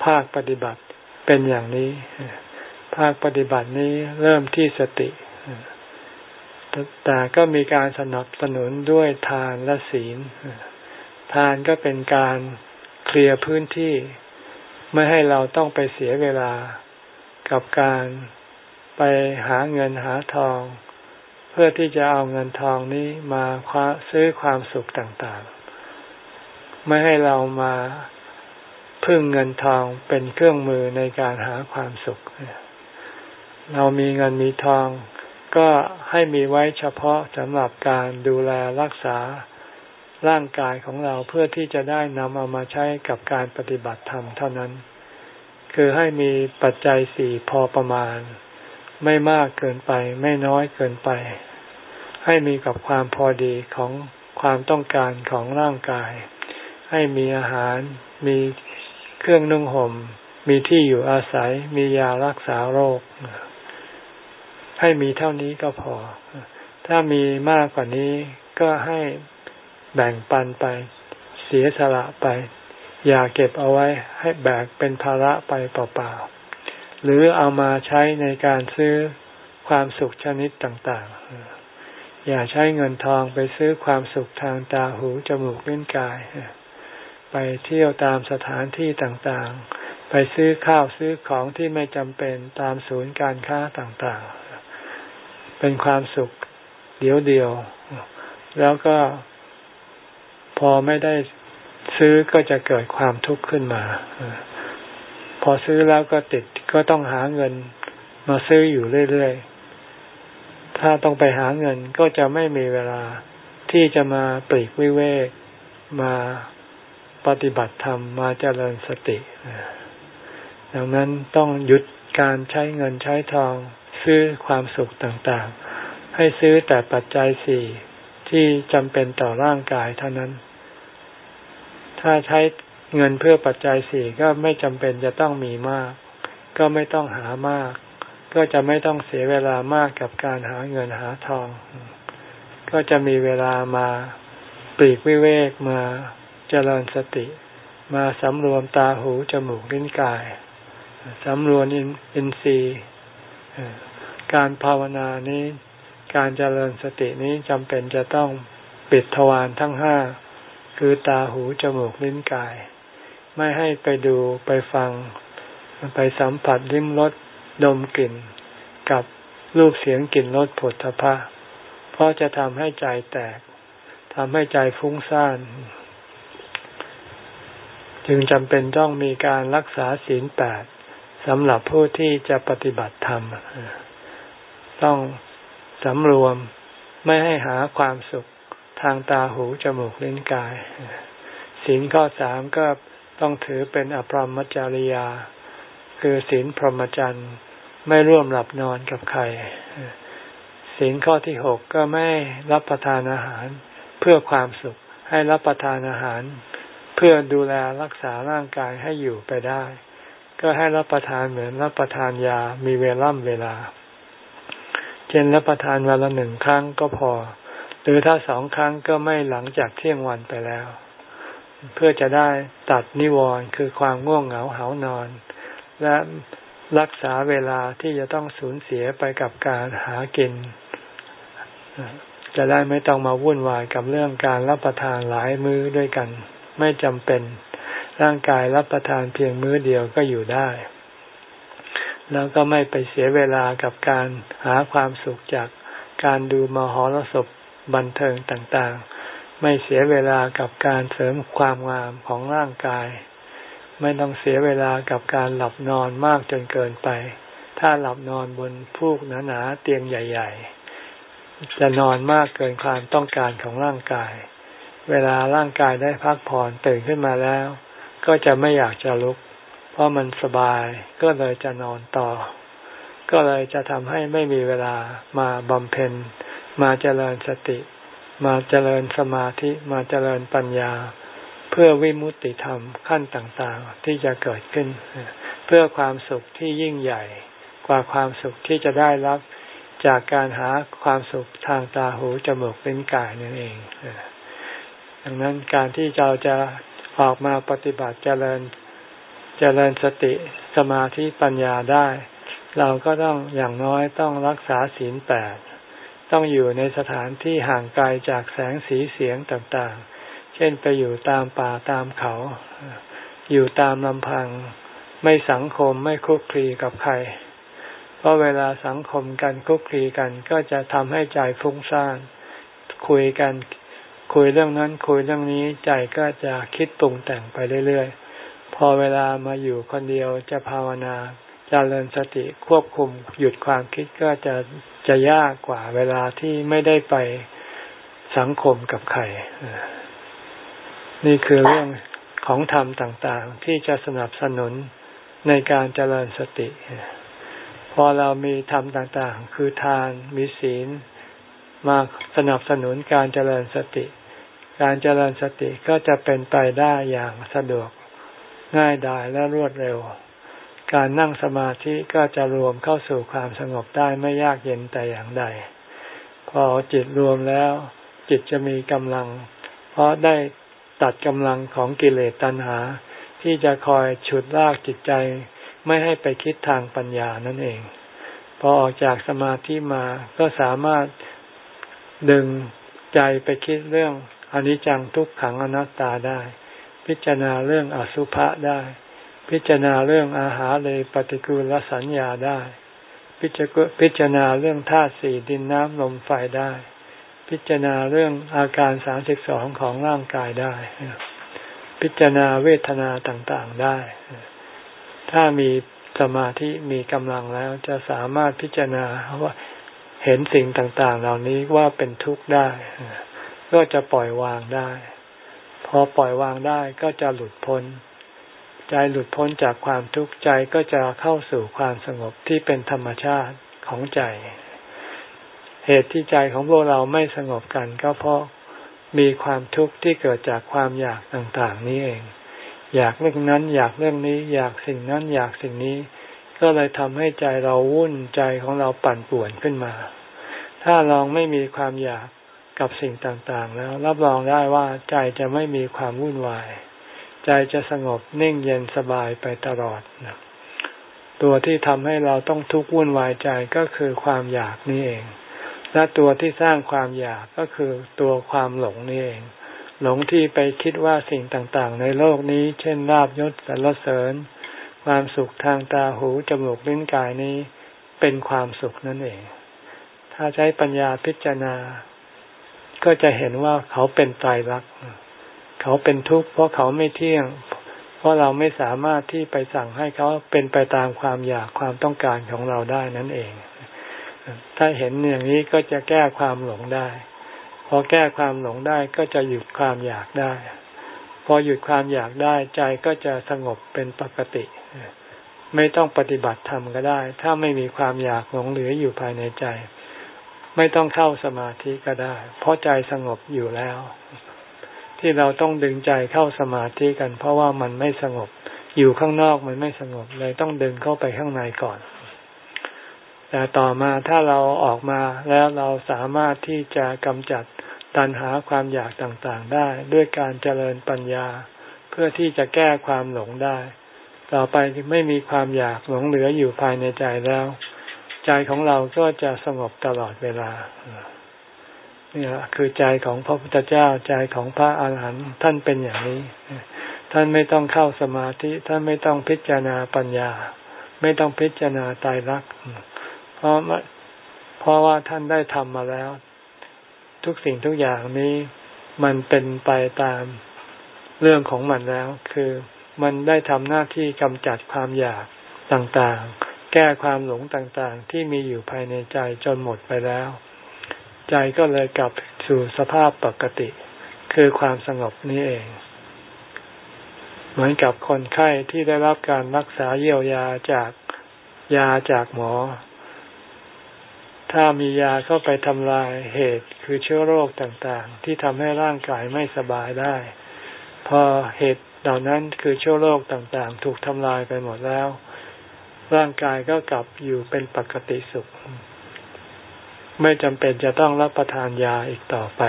S1: ภาคปฏิบัติเป็นอย่างนี้ ภาคปฏิบัตินี้เริ่มที่สติ แต่ก็มีการสนับสนุนด้วยทานและศีล ทานก็เป็นการเคลียร์พื้นที่ ไม่ให้เราต้องไปเสียเวลากับการไปหาเงินหาทอง เพื่อที่จะเอาเงินทองนี้มาคว้าซื้อความสุขต่างๆ ไม่ให้เรามาพึ่งเงินทองเป็นเครื่องมือในการหาความสุข เรามีเงินมีทอง ก็ให้มีไว้เฉพาะสำหรับการดูแลรักษาร่างกายของเราเพื่อที่จะได้นำเอามาใช้กับการปฏิบัติธรรมเท่านั้น คือให้มีปัจจัยสี่พอประมาณ ไม่มากเกินไป ไม่น้อยเกินไป ให้มีกับความพอดีของความต้องการของร่างกาย ให้มีอาหาร มีเครื่องนุ่งหม่ม มีที่อยู่อาศัย มียารักษาโรค ให้มีเท่านี้ก็พอ ถ้ามีมากกว่านี้ก็ให้แบ่งปันไป เสียสละไป อย่าเก็บเอาไว้ให้แบกเป็นภาระไปเปล่าๆ หรือเอามาใช้ในการซื้อความสุขชนิดต่างๆ อย่าใช้เงินทองไปซื้อความสุขทางตาหูจมูกเล่นกาย ไปเที่ยวตามสถานที่ต่างๆ ไปซื้อข้าวซื้อของที่ไม่จำเป็นตามศูนย์การค้าต่างๆ เป็นความสุขเดียวเดียว แล้วก็พอไม่ได้ซื้อก็จะเกิดความทุกข์ขึ้นมา พอซื้อแล้วก็ติดก็ต้องหาเงินมาซื้ออยู่เรื่อยๆ ถ้าต้องไปหาเงินก็จะไม่มีเวลาที่จะมาปลีกวิเวกมาปฏิบัติธรรมมาเจริญสติดังนั้นต้องหยุดการใช้เงินใช้ทอง ซื้อความสุขต่างๆ ให้ซื้อแต่ปัจจัยสี่ที่จำเป็นต่อร่างกายเท่านั้น ถ้าใช้เงินเพื่อปัจจัยสี่ก็ไม่จำเป็นจะต้องมีมาก ก็ไม่ต้องหามาก ก็จะไม่ต้องเสียเวลามากกับการหาเงินหาทอง ก็จะมีเวลามาปลีกวิเวกมาเจริญสติ มาสำรวมตาหูจมูกลิ้นกายสำรวมอินทรีย์ การภาวนานี้ การเจริญสตินี้จำเป็นจะต้องปิดทวารทั้งห้า คือตาหูจมูกลิ้นกาย ไม่ให้ไปดูไปฟัง ไปสัมผัสลิ้มรสดมกลิ่น กับรูปเสียงกลิ่นรสผลทพะเพราะจะทำให้ใจแตกทำให้ใจฟุ้งซ่าน จึงจำเป็นต้องมีการรักษาศีลแปดสำหรับผู้ที่จะปฏิบัติธรรม ต้องสำรวมไม่ให้หาความสุขทางตาหูจมูกลิ้นกายศีลข้อสามก็ต้องถือเป็นอภรมจริยา คือศีลพรหมจรรย์ไม่ร่วมหลับนอนกับใครศีลข้อที่หกก็ไม่รับประทานอาหารเพื่อความสุขให้รับประทานอาหาร เพื่อดูแลรักษาร่างกายให้อยู่ไปได้ ก็ให้รับประทานเหมือนรับประทานยามีเวล่ำเวลา เช่นรับประทานวันละหนึ่งครั้งก็พอ หรือถ้าสองครั้งก็ไม่หลังจากเที่ยงวันไปแล้ว เพื่อจะได้ตัดนิวรณ์คือความง่วงเหงาเหานอน และรักษาเวลาที่จะต้องสูญเสียไปกับการหากิน จะได้ไม่ต้องมาวุ่นวายกับเรื่องการรับประทานหลายมื้อด้วยกัน ไม่จำเป็น ร่างกายรับประทานเพียงมื้อเดียวก็อยู่ได้ แล้วก็ไม่ไปเสียเวลากับการหาความสุขจากการดูมหรสพบันเทิงต่างๆ ไม่เสียเวลากับการเสริมความงามของร่างกาย ไม่ต้องเสียเวลากับการหลับนอนมากจนเกินไป ถ้าหลับนอนบนฟูกหนาๆเตียงใหญ่ ๆ จะนอนมากเกินความต้องการของร่างกาย เวลาร่างกายได้พักผ่อนตื่นขึ้นมาแล้ว ก็จะไม่อยากจะลุก เพราะมันสบายก็เลยจะนอนต่อ ก็เลยจะทำให้ไม่มีเวลามาบำเพ็ญ มาเจริญสติ มาเจริญสมาธิมาเจริญปัญญา เพื่อวิมุตติธรรมขั้นต่างๆ ที่จะเกิดขึ้น เพื่อความสุขที่ยิ่งใหญ่กว่าความสุขที่จะได้รับจากการหาความสุขทางตาหูจมูกลิ้นกายนั่นเองดังนั้นการที่เราจะออกมาปฏิบัติเจริญ เจริญสติสมาธิปัญญาได้ เราก็ต้องอย่างน้อยต้องรักษาศีลแปดต้องอยู่ในสถานที่ห่างไกลจากแสงสีเสียงต่างๆ เช่นไปอยู่ตามป่าตามเขา อยู่ตามลำพัง ไม่สังคมไม่คุกคลีกับใคร เพราะเวลาสังคมกันคุกคลีกันก็จะทำให้ใจฟุ้งซ่าน คุยกัน คุยเรื่องนั้นคุยเรื่องนี้ใจก็จะคิดปรุงแต่งไปเรื่อยๆ พอเวลามาอยู่คนเดียวจะภาวนาจเจริญสติควบคุมหยุดความคิดก็จะจะยากกว่าเวลาที่ไม่ได้ไปสังคมกับใคร นี่คือเรื่องของธรรมต่างๆ ที่จะสนับสนุนในการเจริญสติ พอเรามีธรรมต่างๆ คือทานมีศีล มาสนับสนุนการเจริญสติ การเจริญสติก็จะเป็นไปได้อย่างสะดวก ง่ายดายและรวดเร็ว การนั่งสมาธิก็จะรวมเข้าสู่ความสงบได้ไม่ยากเย็นแต่อย่างใด พอจิตรวมแล้ว จิตจะมีกำลัง เพราะได้ตัดกำลังของกิเลสตัณหา ที่จะคอยฉุดลากจิตใจ ไม่ให้ไปคิดทางปัญญานั่นเอง พอออกจากสมาธิมาก็สามารถดึงใจไปคิดเรื่องอนิจจังทุกขังอนัตตาได้ พิจารณาเรื่องอสุภะได้ พิจารณาเรื่องอาหารเลยปฏิกูลสัญญาได้พิจพิจารณาเรื่องธาตุสี่ดินน้ำลมไฟได้ พิจารณาเรื่องอาการสามสิบสองของร่างกายได้ พิจารณาเวทนาต่างๆได้ ถ้ามีสมาธิมีกำลังแล้วจะสามารถพิจารณาว่าเห็นสิ่งต่างๆ เหล่านี้ว่าเป็นทุกข์ได้ ก็จะปล่อยวางได้ พอปล่อยวางได้ก็จะหลุดพ้น ใจหลุดพ้นจากความทุกข์ใจก็จะเข้าสู่ความสงบที่เป็นธรรมชาติของใจ เหตุที่ใจของพวกเราไม่สงบกันก็เพราะมีความทุกข์ที่เกิดจากความอยากต่างๆ นี้เอง อยากเรื่องนั้น อยากเรื่องนี้ อยากสิ่งนั้น อยากสิ่งนี้ ก็เลยทำให้ใจเราวุ่นใจของเราปั่นป่วนขึ้นมา ถ้าลองไม่มีความอยาก กับสิ่งต่างๆ แล้วรับรองได้ว่าใจจะไม่มีความวุ่นวาย ใจจะสงบนิ่งเย็นสบายไปตลอดตัวที่ทำให้เราต้องทุกข์วุ่นวายใจก็คือความอยากนี่เอง และตัวที่สร้างความอยากก็คือตัวความหลงนี่เอง หลงที่ไปคิดว่าสิ่งต่างๆ ในโลกนี้ เช่นลาบยศสรรเสริญ ความสุขทางตาหูจมูกลิ้นกายนี้ เป็นความสุขนั่นเอง ถ้าใช้ปัญญาพิจารณา ก็จะเห็นว่าเขาเป็นไตรลัก เขาเป็นทุกข์เพราะเขาไม่เที่ยง เพราะเราไม่สามารถที่ไปสั่งให้เขาเป็นไปตามความอยากความต้องการของเราได้นั่นเอง ถ้าเห็นอย่างนี้ก็จะแก้ความหลงได้ พอแก้ความหลงได้ก็จะหยุดความอยากได้ พอหยุดความอยากได้ใจก็จะสงบเป็นปกติ ไม่ต้องปฏิบัติธรรมก็ได้ ถ้าไม่มีความอยากหลงเหลืออยู่ภายในใจ ไม่ต้องเข้าสมาธิก็ได้ เพราะใจสงบอยู่แล้ว ที่เราต้องดึงใจเข้าสมาธิกัน เพราะว่ามันไม่สงบ อยู่ข้างนอกมันไม่สงบเลยต้องดึงเข้าไปข้างในก่อน แต่ต่อมาถ้าเราออกมาแล้วเราสามารถที่จะกำจัดตัณหาความอยากต่างๆได้ ด้วยการเจริญปัญญา เพื่อที่จะแก้ความหลงได้ ต่อไปไม่มีความอยากหลงเหลืออยู่ภายในใจแล้ว ใจของเราก็จะสงบตลอดเวลานี่แหละคือใจของพระพุทธเจ้าใจของพระอาหารหันต์ท่านเป็นอย่างนี้ ท่านไม่ต้องเข้าสมาธิ ท่านไม่ต้องพิจารณาปัญญา ไม่ต้องพิจารณาตายรักเพราะเพราะว่าท่านได้ทำมาแล้ว ทุกสิ่งทุกอย่างนี้มันเป็นไปตามเรื่องของมันแล้ว คือมันได้ทำหน้าที่กำจัดความอยากต่างๆ แก้ความหลงต่างๆ ที่มีอยู่ภายในใจจนหมดไปแล้ว ใจก็เลยกลับสู่สภาพปกติ คือความสงบนี้เอง เหมือนกับคนไข้ที่ได้รับการรักษาเยียวยาจากยาจากหมอ ถ้ามียาเข้าไปทำลายเหตุคือเชื้อโรคต่างๆ ที่ทำให้ร่างกายไม่สบายได้ พอเหตุเหล่านั้นคือเชื้อโรคต่างๆ ถูกทำลายไปหมดแล้ว ร่างกายก็กลับอยู่เป็นปกติสุข ไม่จำเป็นจะต้องรับประทานยาอีกต่อไป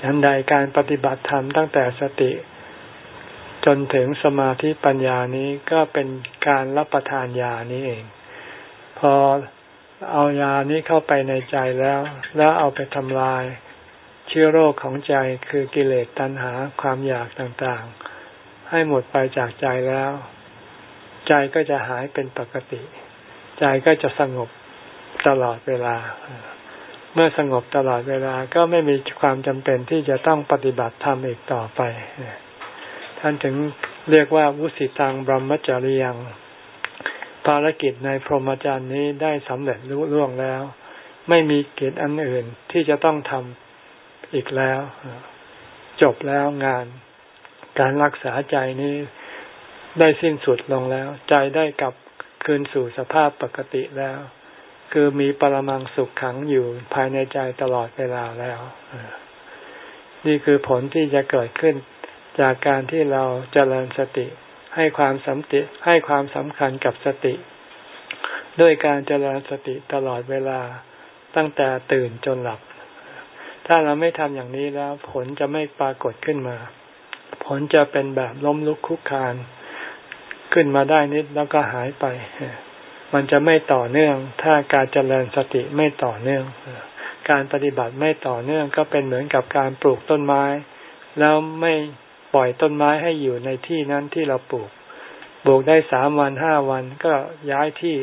S1: ฉันใดการปฏิบัติธรรมตั้งแต่สติ จนถึงสมาธิปัญญานี้ก็เป็นการรับประทานยานี้เอง พอเอายานี้เข้าไปในใจแล้ว แล้วเอาไปทำลาย เชื้อโรคของใจคือกิเลสตัณหาความอยากต่างๆ ให้หมดไปจากใจแล้ว ใจก็จะหายเป็นปกติ ใจก็จะสงบตลอดเวลา เมื่อสงบตลอดเวลาก็ไม่มีความจำเป็นที่จะต้องปฏิบัติธรรมอีกต่อไป ท่านถึงเรียกว่าวุสิตังบรมจริยัง ภารกิจในพรหมจรรย์นี้ได้สำเร็จรู้ล่วงแล้ว ไม่มีกิจอันอื่นที่จะต้องทำอีกแล้ว จบแล้วงาน การรักษาใจนี้ ได้สิ้นสุดลงแล้ว ใจได้กลับคืนสู่สภาพปกติแล้ว คือมีปรมังสุขขังอยู่ภายในใจตลอดเวลาแล้ว นี่คือผลที่จะเกิดขึ้นจากการที่เราเจริญสติ ให้ความสำติให้ความสำคัญกับสติ ด้วยการเจริญสติตลอดเวลาตั้งแต่ตื่นจนหลับ ถ้าเราไม่ทำอย่างนี้แล้ว ผลจะไม่ปรากฏขึ้นมา ผลจะเป็นแบบล้มลุกคุกคาน ขึ้นมาได้นิดแล้วก็หายไป มันจะไม่ต่อเนื่อง ถ้าการเจริญสติไม่ต่อเนื่อง การปฏิบัติไม่ต่อเนื่องก็เป็นเหมือนกับการปลูกต้นไม้ แล้วไม่ปล่อยต้นไม้ให้อยู่ในที่นั้นที่เราปลูก ปลูกได้สามวันห้าวันก็ย้ายที่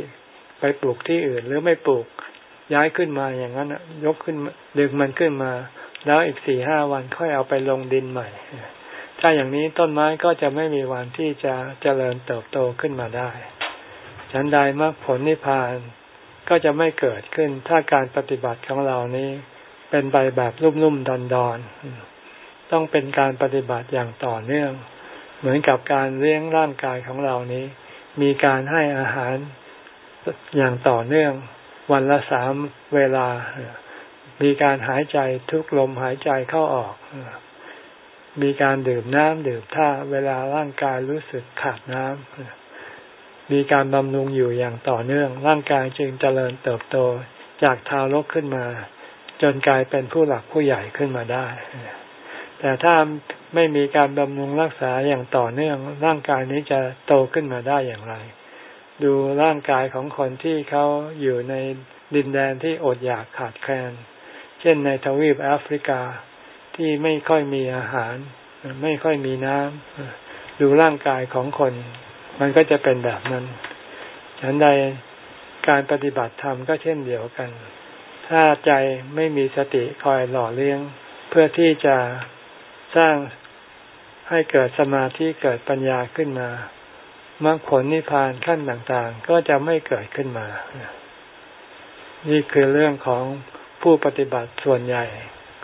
S1: ไปปลูกที่อื่นหรือไม่ปลูกย้ายขึ้นมาอย่างนั้นยกขึ้นดึงมันขึ้นมา แล้วอีกสี่ห้าวันค่อยเอาไปลงดินใหม่ ถ้าอย่างนี้ต้นไม้ก็จะไม่มีวันที่จะเจริญเติบโตขึ้นมาได้ ฉันใดมรรคผลนิพพานก็จะไม่เกิดขึ้น ถ้าการปฏิบัติของเรานี้ เป็นไปแบบรุ่มๆดอนๆ ต้องเป็นการปฏิบัติอย่างต่อเนื่อง เหมือนกับการเลี้ยงร่างกายของเรานี้ มีการให้อาหารอย่างต่อเนื่อง วันละสามเวลา มีการหายใจทุกลมหายใจเข้าออก มีการดื่มน้ำดื่มท่าเวลาร่างกายรู้สึกขาดน้ำมีการบำรุงอยู่อย่างต่อเนื่อง ร่างกายจึงเจริญเติบโตจากทารกขึ้นมา จนกลายเป็นผู้หลักผู้ใหญ่ขึ้นมาได้ แต่ถ้าไม่มีการบำรุงรักษาอย่างต่อเนื่อง ร่างกายนี้จะโตขึ้นมาได้อย่างไร ดูร่างกายของคนที่เขาอยู่ในดินแดนที่อดอยากขาดแคลน เช่นในทวีปแอฟริกา ที่ไม่ค่อยมีอาหาร ไม่ค่อยมีน้ำดูร่างกายของคน มันก็จะเป็นแบบนั้นฉันใดการปฏิบัติธรรมก็เช่นเดียวกัน ถ้าใจไม่มีสติคอยหล่อเลี้ยง เพื่อที่จะสร้างให้เกิดสมาธิเกิดปัญญาขึ้นมามรรคผลนิพพานขั้นต่างๆ ก็จะไม่เกิดขึ้นมา นี่คือเรื่องของผู้ปฏิบัติส่วนใหญ่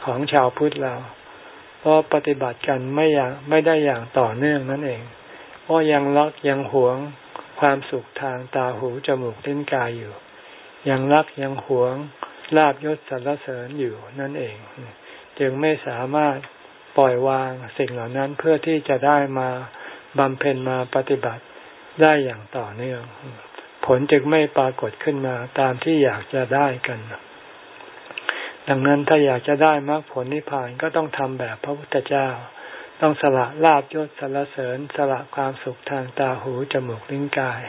S1: ของชาวพุทธเรา เพราะปฏิบัติกันไม่อย่างไม่ได้อย่างต่อเนื่องนั่นเองเพราะยังรักยังหวงความสุขทางตาหูจมูกลิ้นกายอยู่ ยังรักยังหวงลาบยศสรรเสริญอยู่นั่นเอง จึงไม่สามารถปล่อยวางสิ่งเหล่านั้นเพื่อที่จะได้มาบำเพ็ญมาปฏิบัติได้อย่างต่อเนื่อง ผลจึงไม่ปรากฏขึ้นมาตามที่อยากจะได้กัน ดังนั้นถ้าอยากจะได้มรรคผลนิพพานก็ต้องทำแบบพระพุทธเจ้า ต้องสละลาบยศสรรเสริญ สละความสุขทางตาหูจมูกลิ้นกาย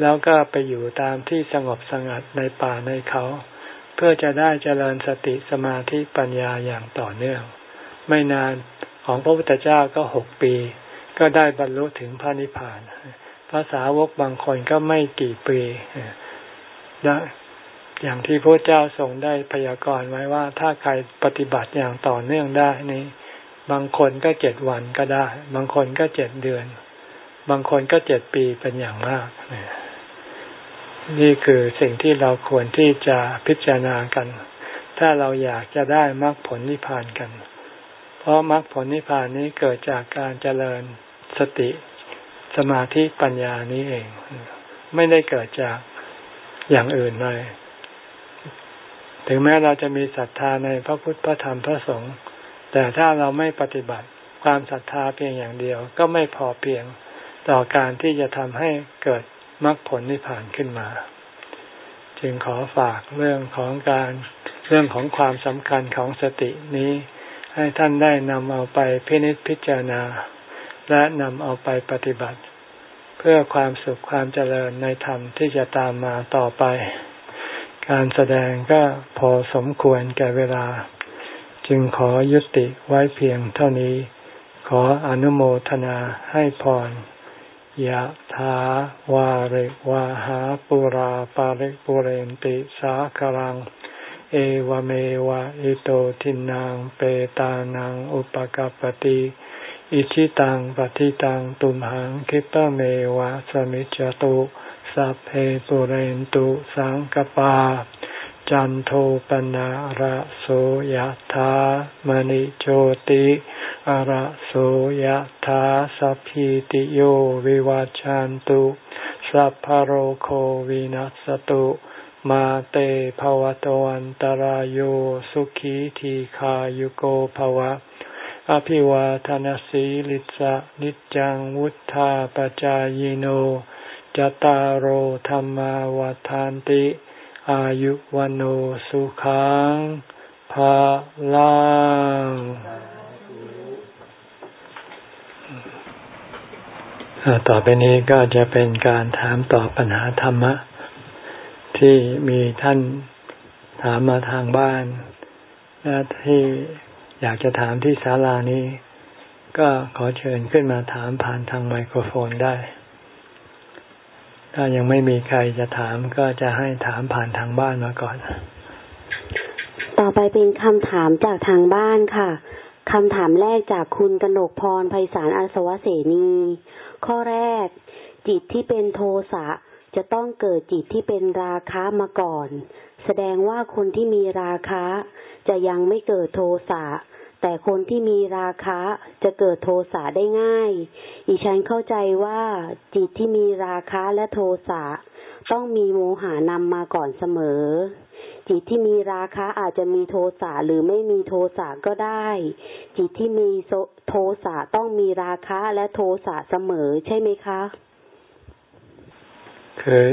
S1: แล้วก็ไปอยู่ตามที่สงบสงัดในป่าในเขา เพื่อจะได้เจริญสติสมาธิปัญญาอย่างต่อเนื่อง ไม่นานของพระพุทธเจ้าก็หกปี ก็ได้บรรลุถึงพระนิพพานภาษาวกบางคนก็ไม่กี่ปีและ อย่างที่พระเจ้าทรงได้พยากรณ์ไว้ว่าถ้าใครปฏิบัติอย่างต่อเนื่องได้นี้ บางคนก็เจ็ดวันก็ได้ บางคนก็เจ็ดเดือน บางคนก็เจ็ดปีเป็นอย่างมาก นี่คือสิ่งที่เราควรที่จะพิจารณากัน ถ้าเราอยากจะได้มรรคผลนิพพานกัน เพราะมรรคผลนิพพานนี้เกิดจากการเจริญสติสมาธิปัญญานี้เอง ไม่ได้เกิดจากอย่างอื่นเลย ถึงแม้เราจะมีศรัทธาในพระพุทธพระธรรมพระสงฆ์แต่ถ้าเราไม่ปฏิบัติความศรัทธาเพียงอย่างเดียว ก็ไม่พอเพียงต่อการที่จะทำให้เกิดมรรคผลนิพพานขึ้นมา จึงขอฝากเรื่องของการเรื่องของความสำคัญของสตินี้ ให้ท่านได้นำเอาไปพินิจพิจารณา และนำเอาไปปฏิบัติ เพื่อความสุขความเจริญในธรรมที่จะตามมาต่อไป การแสดงก็พอสมควรแก่เวลา จึงขอยุติไว้เพียงเท่านี้ ขออนุโมทนาให้พรยะถาวาริวาหาปุราปาริปุเรนติสาครัง เอวเมวะอิโตทินังเปตานังอุปกปติอิชิตังปฏิตังตุมหังคิปะเมวะสมิจจตุ สัพเพปุเรนตุสังกปา จันโทปนะระโสยธามณิโชติอระโสยธาสัพพิติโยวิวัจจันตุสัพพโรโควินัสตุมาเตภวตวันตารโยสุขีทีขายุโกภวะ อภิวาทานสีลิสะนิจังวุธาปจายโน จตารโหธรรมวาทานติ อายุวันโอสุขังภาลังต่อไปนี้ก็จะเป็นการถามตอบปัญหาธรรมะ ที่มีท่านถามมาทางบ้าน และที่อยากจะถามที่ศาลานี้ ก็ขอเชิญขึ้นมาถามผ่านทางไมโครโฟนได้ ถ้ายังไม่มีใครจะถามก็จะให้ถามผ่านทางบ้านมาก่อน
S2: ต่อไปเป็นคำถามจากทางบ้านค่ะคำถามแรกจากคุณกนกพรไพศาลอาสวะเสนี ข้อแรก จิตที่เป็นโทสะจะต้องเกิดจิตที่เป็นราคะมาก่อน แสดงว่าคนที่มีราคะ จะยังไม่เกิดโทสะ แต่คนที่มีราคะจะเกิดโทสะได้ง่าย อีฉันเข้าใจว่าจิตที่มีราคะและโทสะต้องมีโมหานำมาก่อนเสมอ จิตที่มีราคะอาจจะมีโทสะหรือไม่มีโทสะก็ได้ จิตที่มีโทสะต้องมีราคะและโทสะเสมอใช่ไหมคะเคื
S1: อ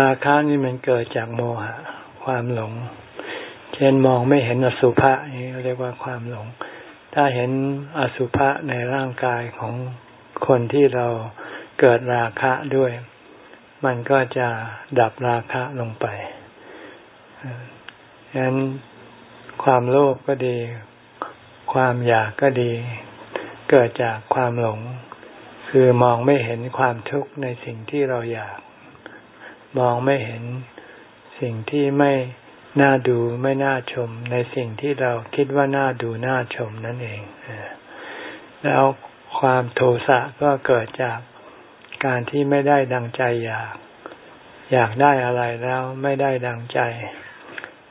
S1: ราคะนี่มันเกิดจากโมหะ ความหลง ช่นมองไม่เห็นอสุภะนี่เรียกว่าความหลง ถ้าเห็นอสุภะในร่างกายของคนที่เราเกิดราคะด้วย มันก็จะดับราคะลงไปฉะนั้นความโลภก็ดี ความอยากก็ดี เกิดจากความหลง คือมองไม่เห็นความทุกข์ในสิ่งที่เราอยาก มองไม่เห็นสิ่งที่ไม่ น่าดูไม่น่าชมในสิ่งที่เราคิดว่าน่าดูน่าชมนั่นเองแล้วความโทสะก็เกิดจากการที่ไม่ได้ดังใจอยาก อยากได้อะไรแล้วไม่ได้ดังใจ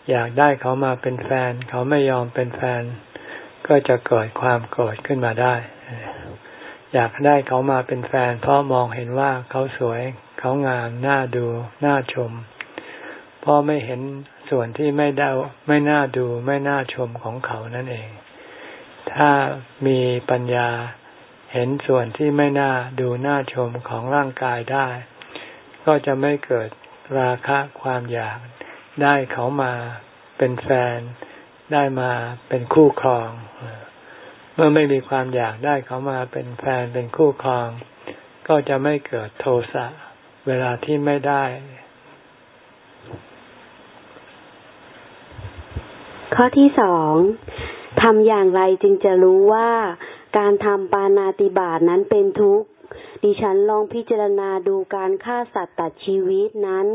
S1: อยากได้เขามาเป็นแฟน เขาไม่ยอมเป็นแฟน ก็จะเกิดความโกรธขึ้นมาได้ อยากได้เขามาเป็นแฟน เพราะมองเห็นว่าเขาสวย เขางามน่าดูน่าชม เพราะไม่เห็น ส่วนที่ไม่ได้ไม่น่าดูไม่น่าชมของเขานั่นเอง ถ้ามีปัญญาเห็นส่วนที่ไม่น่าดูน่าชมของร่างกายได้ ก็จะไม่เกิดราคะความอยาก ได้เขามาเป็นแฟน ได้มาเป็นคู่ครอง เมื่อไม่มีความอยากได้เขามาเป็นแฟนเป็นคู่ครอง ก็จะไม่เกิดโทสะเวลาที่ไม่ได้
S2: ข้อที่สองทำอย่างไรจึงจะรู้ว่าการทำปานาติบาตนั้นเป็นทุกข์ ดิฉันลองพิจารณาดูการฆ่าสัตว์ตัดชีวิตนั้น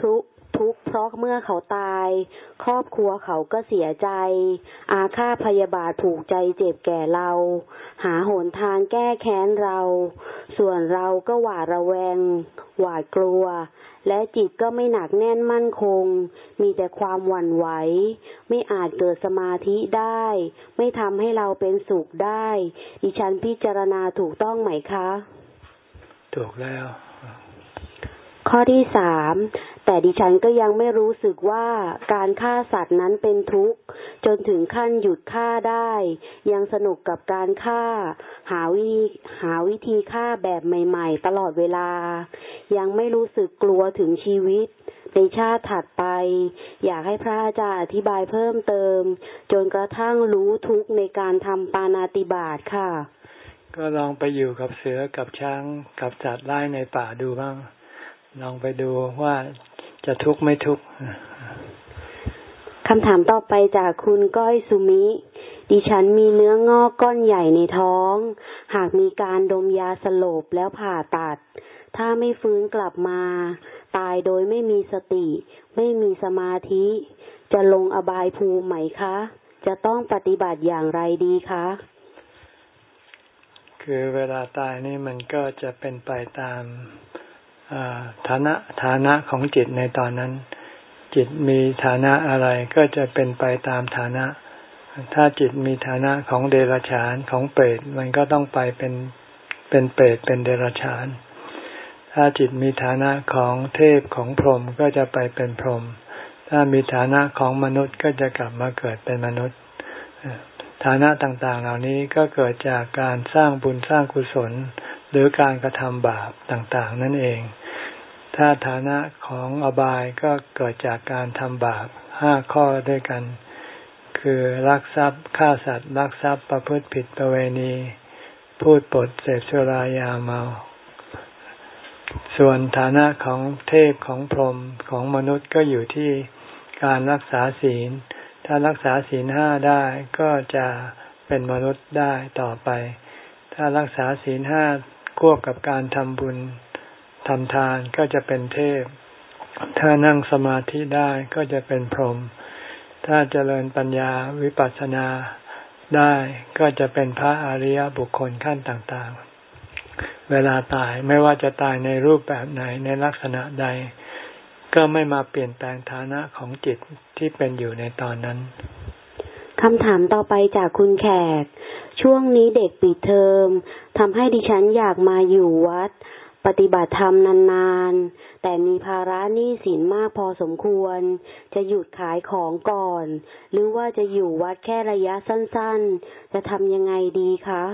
S2: ทุกทุกเพราะเมื่อเขาตาย ครอบครัวเขาก็เสียใจ อาฆาตพยาบาทผูกใจเจ็บแก่เรา หาหนทางแก้แค้นเรา ส่วนเราก็หวาดระแวง หวาดกลัว และจิตก็ไม่หนักแน่นมั่นคง มีแต่ความหวั่นไหว ไม่อาจเกิดสมาธิได้ ไม่ทำให้เราเป็นสุขได้ ดิฉันพิจารณาถูกต้องไหมคะ
S1: ถูกแล้ว
S2: ข้อที่สาม แต่ดิฉันก็ยังไม่รู้สึกว่าการฆ่าสัตว์นั้นเป็นทุกข์ จนถึงขั้นหยุดฆ่าได้ ยังสนุกกับการฆ่า หาวิธีหาวิธีฆ่าแบบใหม่ ๆ ตลอดเวลา ยังไม่รู้สึกกลัวถึงชีวิตในชาติถัดไป อยากให้พระอาจารย์อธิบายเพิ่มเติม จนกระทั่งรู้ทุกข์ในการทำปานาติบาตค่ะ
S1: ก็ลองไปอยู่กับเสือกับช้างกับสัตว์ไล่ในป่าดูบ้าง ลองไปดูว่า จะทุกข์ไม่ทุกข์
S2: คำถามต่อไปจากคุณก้อยสุมิ ดิฉันมีเนื้องอกก้อนใหญ่ในท้อง หากมีการดมยาสลบแล้วผ่าตัด ถ้าไม่ฟื้นกลับมา ตายโดยไม่มีสติ ไม่มีสมาธิ จะลงอบายภูมิไหมคะ จะต้องปฏิบัติอย่างไรดีคะ
S1: คือเวลาตายนี่มันก็จะเป็นไปตาม ฐานะฐานะของจิตในตอนนั้น จิตมีฐานะอะไรก็จะเป็นไปตามฐานะ ถ้าจิตมีฐานะของเดรัจฉานของเปรตมันก็ต้องไปเป็นเป็นเปรตเป็นเดรัจฉาน ถ้าจิตมีฐานะของเทพของพรหมก็จะไปเป็นพรหมถ้ามีฐานะของมนุษย์ก็จะกลับมาเกิดเป็นมนุษย์ฐานะต่างๆ เหล่านี้ก็เกิดจากการสร้างบุญสร้างกุศล หรือการกระทำบาปต่างๆ นั่นเอง ถ้าฐานะของอบายก็เกิดจากการทำบาปห้าข้อด้วยกัน คือรักทรัพย์ฆ่าสัตว์รักทรัพย์ประพฤติผิดประเวณี พูดปดเสพสุรายาเมา ส่วนฐานะของเทพของพรหมของมนุษย์ก็อยู่ที่การรักษาศีล ถ้ารักษาศีลห้าได้ก็จะเป็นมนุษย์ได้ต่อไป ถ้ารักษาศีลห้า ควบกับการทำบุญทำทานก็จะเป็นเทพ ถ้านั่งสมาธิได้ก็จะเป็นพรหม ถ้าเจริญปัญญาวิปัสสนาได้ก็จะเป็นพระอริยบุคคลขั้นต่างๆ เวลาตายไม่ว่าจะตายในรูปแบบไหนในลักษณะใด ก็ไม่มาเปลี่ยนแปลงฐานะของจิตที่เป็นอยู่ในตอนนั้น
S2: คำถามต่อไปจากคุณแขก ช่วงนี้เด็กปิดเทอมทำให้ดิฉันอยากมาอยู่วัด ปฏิบัติธรรมนานๆ แต่มีภาระหนี้สินมากพอสมควร จะหยุดขายของก่อน หรือว่าจะอยู่วัดแค่ระยะสั้นๆ จะทำยังไงดีคะ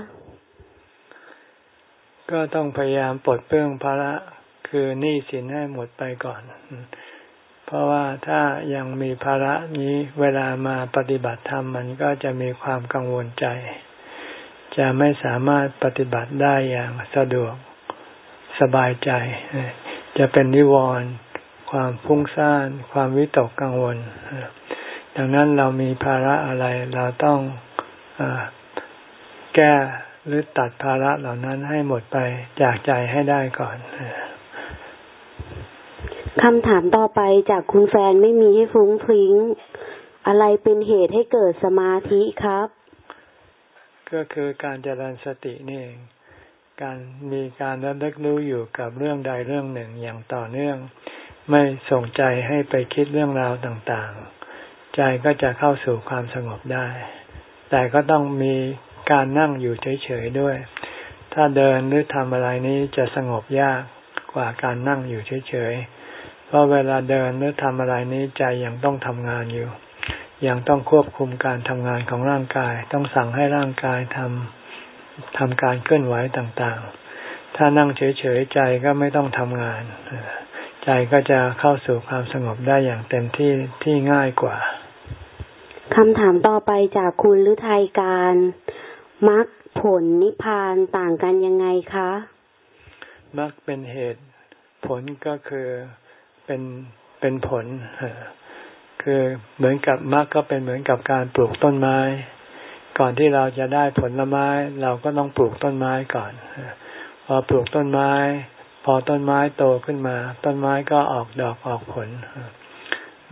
S1: ก็ต้องพยายามปลดเปลื้องภาระคือหนี้สินให้หมดไปก่อน เพราะว่าถ้ายังมีภาระนี้เวลามาปฏิบัติธรรมมันก็จะมีความกังวลใจ จะไม่สามารถปฏิบัติได้อย่างสะดวกสบายใจ จะเป็นนิวรณ์ความฟุ้งซ่าน ความวิตกกังวล ดังนั้นเรามีภาระอะไร เราต้องอแก้หรือตัดภาระเหล่านั้นให้หมดไปจากใจให้ได้ก่อน
S2: คำถามต่อไปจากคุณแฟนไม่มีให้ฟุ้งฟริ้ง อะไรเป็นเหตุให้เกิดสมาธิครับ
S1: ก็คือการเจริญสตินี่เอง การมีการระลึกรู้อยู่กับเรื่องใดเรื่องหนึ่งอย่างต่อเนื่อง ไม่ส่งใจให้ไปคิดเรื่องราวต่างๆ ใจก็จะเข้าสู่ความสงบได้ แต่ก็ต้องมีการนั่งอยู่เฉยๆด้วย ถ้าเดินหรือทำอะไรนี้จะสงบยากกว่าการนั่งอยู่เฉยๆ เพราะเวลาเดินหรือทำอะไรนี้ใจยังต้องทำงานอยู่ ยังต้องควบคุมการทำงานของร่างกาย ต้องสั่งให้ร่างกายทำทำการเคลื่อนไหวต่างๆ ถ้านั่งเฉยๆใจก็ไม่ต้องทำงาน ใจก็จะเข้าสู่ความสงบได้อย่างเต็มที่ที่ง่ายกว่า
S2: คำถามต่อไปจากคุณฤทัยการมรรคผลนิพพานต่างกันยังไงคะ
S1: มรรคเป็นเหตุ ผลก็คือเป็นเป็นผล คือเหมือนกับมรรคก็เป็นเหมือนกับการปลูกต้นไม้ ก่อนที่เราจะได้ผลไม้ เราก็ต้องปลูกต้นไม้ก่อน พอปลูกต้นไม้ พอต้นไม้โตขึ้นมา ต้นไม้ก็ออกดอกออกผล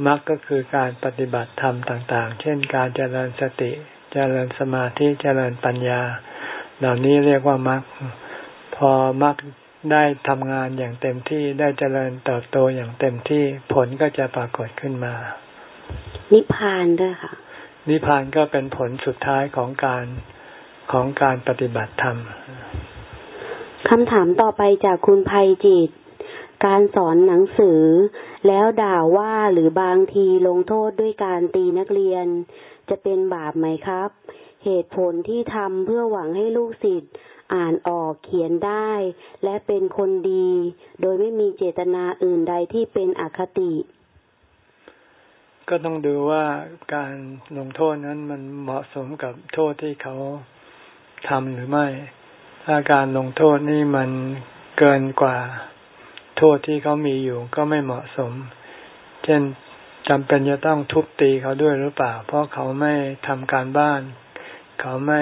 S1: มรรคก็คือการปฏิบัติธรรมต่าง ๆ เช่น การเจริญสติ เจริญสมาธิ เจริญปัญญา เหล่านี้เรียกว่ามรรค พอมรรคได้ทำงานอย่างเต็มที่ ได้เจริญเติบโตอย่างเต็มที่ ผลก็จะปรากฏขึ้นมา
S2: นิพพานด้วยค่ะ
S1: นิพพานก็เป็นผลสุดท้ายของการของการปฏิบัติธรรม
S2: คำถามต่อไปจากคุณภัยจิต การสอนหนังสือ แล้วด่าว่าหรือบางทีลงโทษด้วยการตีนักเรียน จะเป็นบาปไหมครับ เหตุผลที่ทำเพื่อหวังให้ลูกศิษย์อ่านออกเขียนได้ และเป็นคนดี โดยไม่มีเจตนาอื่นใดที่เป็นอคติ
S1: ก็ต้องดูว่าการลงโทษนั้นมันเหมาะสมกับโทษที่เขาทำหรือไม่ ถ้าการลงโทษนี่มันเกินกว่าโทษที่เขามีอยู่ก็ไม่เหมาะสม เช่นจำเป็นจะต้องทุบตีเขาด้วยหรือเปล่า เพราะเขาไม่ทำการบ้าน เขาไม่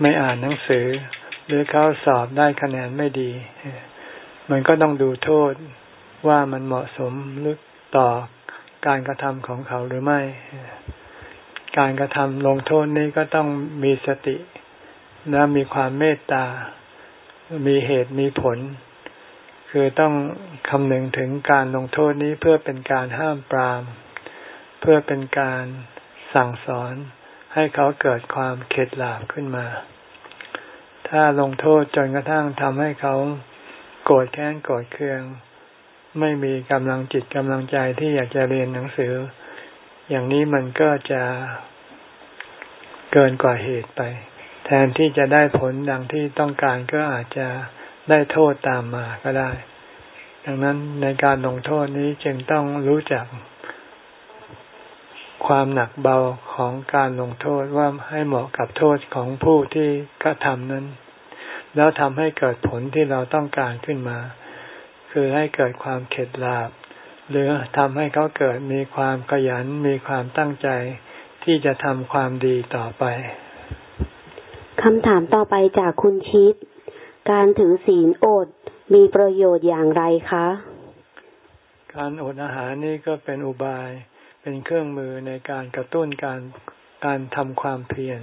S1: ไม่อ่านหนังสือ หรือเขาสอบได้คะแนนไม่ดี มันก็ต้องดูโทษว่ามันเหมาะสมหรือ ต่อการกระทำของเขาหรือไม่ การกระทำลงโทษนี้ก็ต้องมีสติและมีความเมตตา มีเหตุมีผล คือต้องคำนึงถึงการลงโทษนี้เพื่อเป็นการห้ามปราม เพื่อเป็นการสั่งสอนให้เขาเกิดความเข็ดหลาบขึ้นมา ถ้าลงโทษจนกระทั่งทำให้เขาโกรธแค้นโกรธเคือง ไม่มีกำลังจิตกำลังใจที่อยากจะเรียนหนังสือ อย่างนี้มันก็จะเกินกว่าเหตุไป แทนที่จะได้ผลดังที่ต้องการก็อาจจะได้โทษตามมาก็ได้ ดังนั้นในการลงโทษนี้จึงต้องรู้จัก ความหนักเบาของการลงโทษว่าให้เหมาะกับโทษของผู้ที่กระทำนั้น แล้วทำให้เกิดผลที่เราต้องการขึ้นมา คือให้เกิดความเข็ดหลาบ หรือทำให้เขาเกิดมีความขยันมีความตั้งใจ ที่จะทำความดีต่อไป
S2: คำถามต่อไปจากคุณชิด การถือศีลอดมีประโยชน์อย่างไรคะ
S1: การอดอาหารนี่ก็เป็นอุบายเป็นเครื่องมือในการกระตุ้นการการทำความเพียร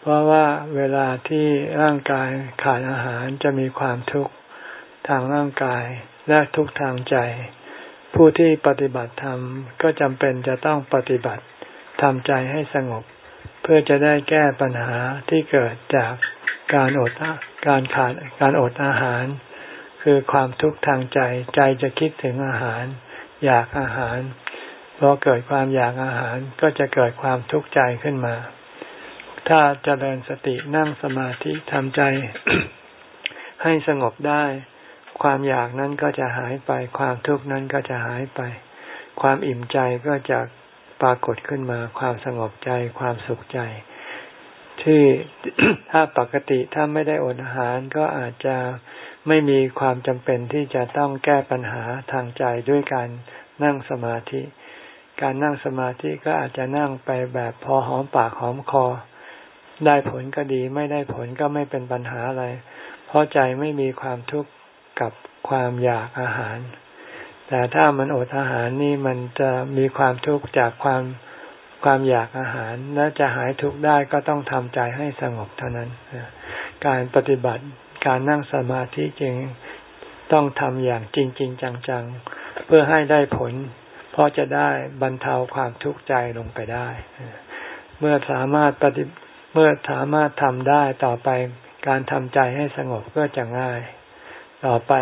S1: เพราะว่าเวลาที่ร่างกายขาดอาหารจะมีความทุกข์ ทางร่างกายและทุกทางใจ ผู้ที่ปฏิบัติธรรมก็จำเป็นจะต้องปฏิบัติทำใจให้สงบ เพื่อจะได้แก้ปัญหาที่เกิดจากการอดการขาดการอดอาหาร คือความทุกข์ทางใจใจจะคิดถึงอาหาร อยากอาหารพอเกิดความอยากอาหารก็จะเกิดความทุกข์ใจขึ้นมา ถ้าเจริญสตินั่งสมาธิทำใจให้สงบได้ ความอยากนั้นก็จะหายไป ความทุกข์นั้นก็จะหายไป ความอิ่มใจก็จะปรากฏขึ้นมาความสงบใจความสุขใจ ที่ถ้าปกติถ้าไม่ได้อดอาหารก็อาจจะไม่มีความจำเป็นที่จะต้องแก้ปัญหาทางใจด้วยการนั่งสมาธิ การนั่งสมาธิก็อาจจะนั่งไปแบบพอหอมปากหอมคอ ได้ผลก็ดีไม่ได้ผลก็ไม่เป็นปัญหาอะไร เพราะใจไม่มีความทุกข์ กับความอยากอาหาร แต่ถ้ามันอดอาหารนี่มันจะมีความทุกข์จากความความอยากอาหาร และจะหายทุกข์ได้ก็ต้องทำใจให้สงบเท่านั้น การปฏิบัติการนั่งสมาธิจริงต้องทำอย่างจริงจริงจังๆ เพื่อให้ได้ผล เพราะจะได้บรรเทาความทุกข์ใจลงไปได้ เมื่อสามารถปฏิเมื่อสามารถทำได้ต่อไปการทำใจให้สงบก็จะง่าย ต่อไป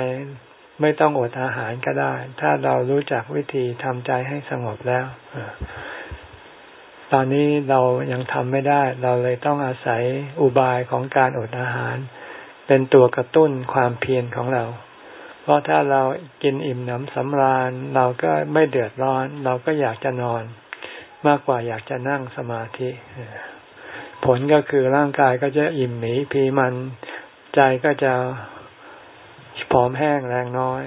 S1: ไม่ต้องอดอาหารก็ได้ ถ้าเรารู้จักวิธีทำใจให้สงบแล้วตอนนี้เรายังทำไม่ได้ เราเลยต้องอาศัยอุบายของการอดอาหาร เป็นตัวกระตุ้นความเพียรของเรา เพราะถ้าเรากินอิ่มหนำสำราญ เราก็ไม่เดือดร้อน เราก็อยากจะนอน มากกว่าอยากจะนั่งสมาธิ ผลก็คือร่างกายก็จะอิ่มหมีพีมัน ใจก็จะ ผอมแห้งแรงน้อย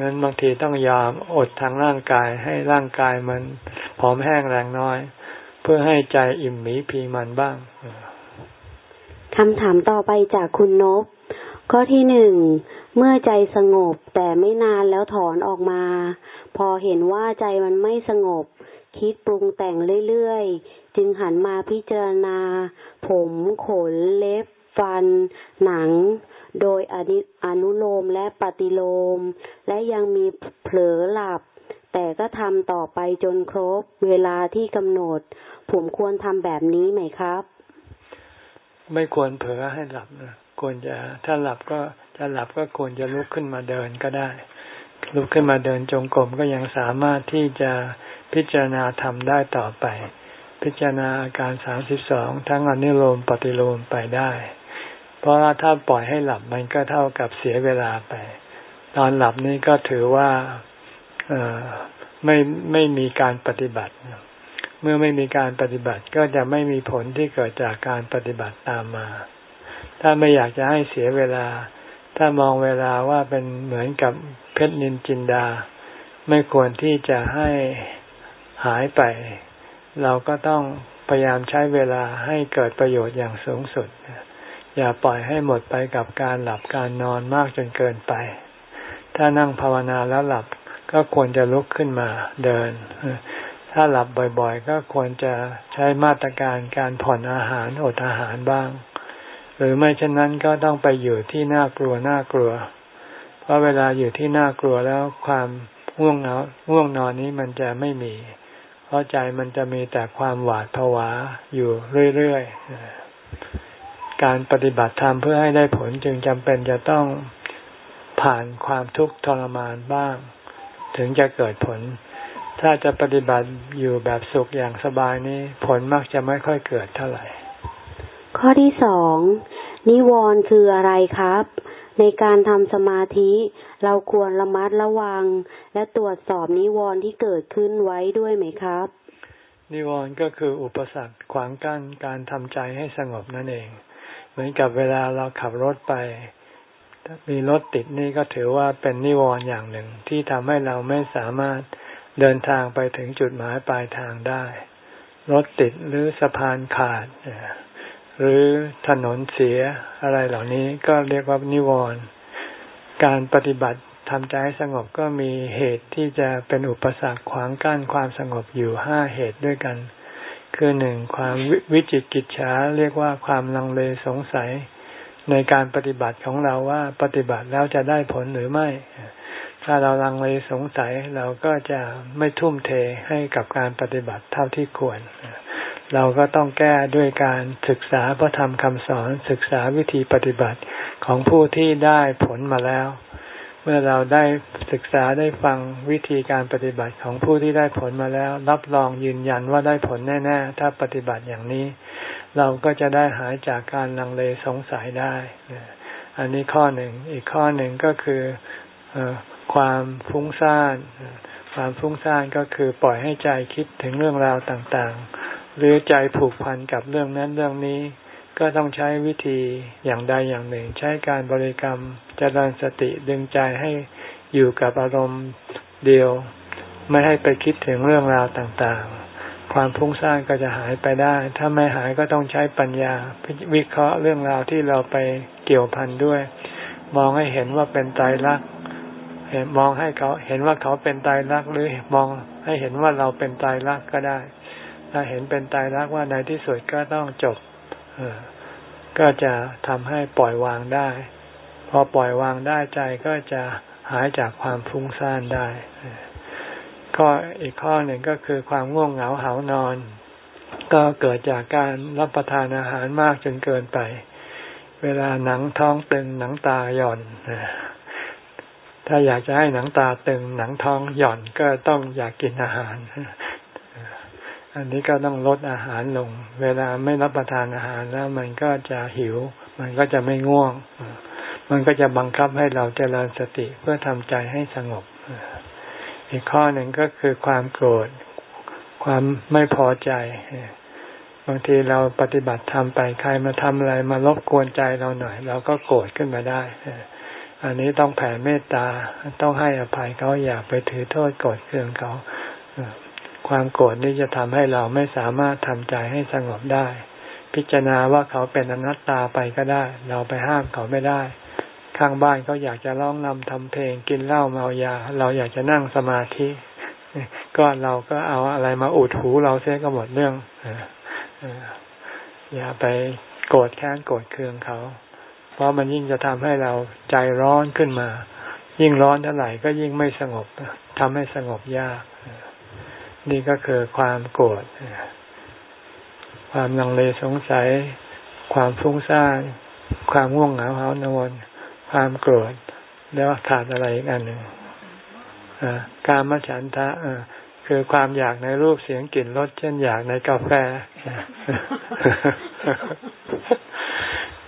S1: งั้นบางทีต้องยอมอดทางร่างกายให้ร่างกายมันผอมแห้งแรงน้อย เพื่อให้ใจอิ่มหมีพีมันบ้าง
S2: คำถามต่อไปจากคุณนบ ข้อที่หนึ่งเมื่อใจสงบแต่ไม่นานแล้วถอนออกมา พอเห็นว่าใจมันไม่สงบ คิดปรุงแต่งเรื่อยๆ จึงหันมาพิจารณา ผมขนเล็บ ฟัน หนัง โดยอนุโลมและปฏิโลม และยังมีเผลอหลับ แต่ก็ทำต่อไปจนครบเวลาที่กำหนด ผมควรทำแบบนี้ไหมครับ
S1: ไม่ควรเผลอให้หลับนะควรจะถ้าหลับก็จะหลับก็ควรจะลุกขึ้นมาเดินก็ได้ ลุกขึ้นมาเดินจงกรมก็ยังสามารถที่จะพิจารณาทำได้ต่อไป พิจารณาอาการสามสิบสองทั้งอนุโลมปฏิโลมไปได้ เพราะว่าถ้าปล่อยให้หลับมันก็เท่ากับเสียเวลาไป ตอนหลับนี่ก็ถือว่าไม่ไม่มีการปฏิบัติ เมื่อไม่มีการปฏิบัติก็จะไม่มีผลที่เกิดจากการปฏิบัติตามมา ถ้าไม่อยากจะให้เสียเวลา ถ้ามองเวลาว่าเป็นเหมือนกับเพชรนินจินดา ไม่ควรที่จะให้หายไป เราก็ต้องพยายามใช้เวลาให้เกิดประโยชน์อย่างสูงสุด อย่าปล่อยให้หมดไปกับการหลับการนอนมากจนเกินไป ถ้านั่งภาวนาแล้วหลับก็ควรจะลุกขึ้นมาเดิน ถ้าหลับบ่อยๆ ก็ควรจะใช้มาตรการการผ่อนอาหารอดอาหารบ้าง หรือไม่เช่นนั้นก็ต้องไปอยู่ที่น่ากลัวน่ากลัว เพราะเวลาอยู่ที่น่ากลัวแล้วความง่วงเหงาง่วงนอนนี้มันจะไม่มี เพราะใจมันจะมีแต่ความหวาดผวาอยู่เรื่อยๆ การปฏิบัติธรรมเพื่อให้ได้ผลจึงจำเป็นจะต้องผ่านความทุกข์ทรมานบ้าง ถึงจะเกิดผล ถ้าจะปฏิบัติอยู่แบบสุขอย่างสบายนี้ ผลมักจะไม่ค่อยเกิดเท่าไหร่
S2: ข้อที่สองนิวรณ์คืออะไรครับ ในการทำสมาธิเราควรระมัดระวัง และตรวจสอบนิวรณ์ที่เกิดขึ้นไว้ด้วยไหมครับ
S1: นิวรณ์ก็คืออุปสรรคขวางกั้นการทำใจให้สงบนั่นเอง เหมือนกับเวลาเราขับรถไปมีรถติดนี่ก็ถือว่าเป็นนิวรณ์อย่างหนึ่งที่ทำให้เราไม่สามารถเดินทางไปถึงจุดหมายปลายทางได้ รถติดหรือสะพานขาด หรือถนนเสียอะไรเหล่านี้ก็เรียกว่านิวรณ์การปฏิบัติทำใจสงบก็มีเหตุที่จะเป็นอุปสรรคขวางกั้นความสงบอยู่ห้าเหตุด้วยกัน คือหนึ่งความวิจิตกิจฉาเรียกว่าความลังเลสงสัยในการปฏิบัติของเราว่าปฏิบัติแล้วจะได้ผลหรือไม่ ถ้าเราลังเลสงสัยเราก็จะไม่ทุ่มเทให้กับการปฏิบัติเท่าที่ควร เราก็ต้องแก้ด้วยการศึกษาพระธรรมคำสอนศึกษาวิธีปฏิบัติของผู้ที่ได้ผลมาแล้ว เมื่อเราได้ศึกษาได้ฟังวิธีการปฏิบัติของผู้ที่ได้ผลมาแล้ว รับรองยืนยันว่าได้ผลแน่ ๆ ถ้าปฏิบัติอย่างนี้ เราก็จะได้หายจากการลังเลสงสัยได้ อันนี้ข้อหนึ่ง อีกข้อหนึ่งก็คือความฟุ้งซ่าน ความฟุ้งซ่านก็คือปล่อยให้ใจคิดถึงเรื่องราวต่างๆ หรือใจผูกพันกับเรื่องนั้นเรื่องนี้ ก็ต้องใช้วิธีอย่างใดอย่างหนึ่ง ใช้การบริกรรมจเจริญสติดึงใจให้อยู่กับอารมณ์เดียว ไม่ให้ไปคิดถึงเรื่องราวต่างๆ ความฟุ้งซ่านก็จะหายไปได้ ถ้าไม่หายก็ต้องใช้ปัญญา วิเคราะห์เรื่องราวที่เราไปเกี่ยวพันด้วย มองให้เห็นว่าเป็นตายรักเห็นมองให้เขาเห็นว่าเขาเป็นตายรักหรือมองให้เห็นว่าเราเป็นตายรักก็ได้ ถ้าเห็นเป็นตายรักว่าในที่สุดก็ต้องจบ ก็จะทำให้ปล่อยวางได้ พอปล่อยวางได้ใจก็จะหายจากความฟุ้งซ่านได้ข้ออีกข้อหนึ่งก็คือความง่วงเหงาเหานอน ก็เกิดจากการรับประทานอาหารมากจนเกินไป เวลาหนังท้องตึงหนังตาหย่อนถ้าอยากจะให้หนังตาตึงหนังท้องหย่อนก็ต้องอยากกินอาหาร อันนี้ก็ต้องลดอาหารลง เวลาไม่รับประทานอาหารแล้ว มันก็จะหิว มันก็จะไม่ง่วง มันก็จะบังคับให้เราเจริญสติเพื่อทำใจให้สงบ อีกข้อหนึ่งก็คือความโกรธ ความไม่พอใจ บางทีเราปฏิบัติทำไปใครมาทำอะไรมารบกวนใจเราหน่อย เราก็โกรธขึ้นมาได้อันนี้ต้องแผ่เมตตา ต้องให้อภัยเขาอย่าไปถือโทษโกรธเคืองเขา ความโกรธนี่จะทำให้เราไม่สามารถทำใจให้สงบได้ พิจารณาว่าเขาเป็นอนัตตาไปก็ได้ เราไปห้ามเขาไม่ได้ ข้างบ้านเขาอยากจะร้องนำทำเพลงกินเหล้าเมายา เราอยากจะนั่งสมาธิ ก็เราก็เอาอะไรมาอุดหูเราเสียก็หมดเรื่องอย่าไปโกรธแค้นโกรธเคืองเขา เพราะมันยิ่งจะทำให้เราใจร้อนขึ้นมา ยิ่งร้อนเท่าไหร่ก็ยิ่งไม่สงบทำให้สงบยาก นี่ก็คือความโกรธความลังเลสงสัย ความฟุ้งซ่านความง่วงเหงาเหานอนความโกรธแล้วขาดอะไรอีกอันหนึ่งการมฉันทะคือความอยากในรูปเสียงกลิ่นรสเช่นอยากในกาแฟ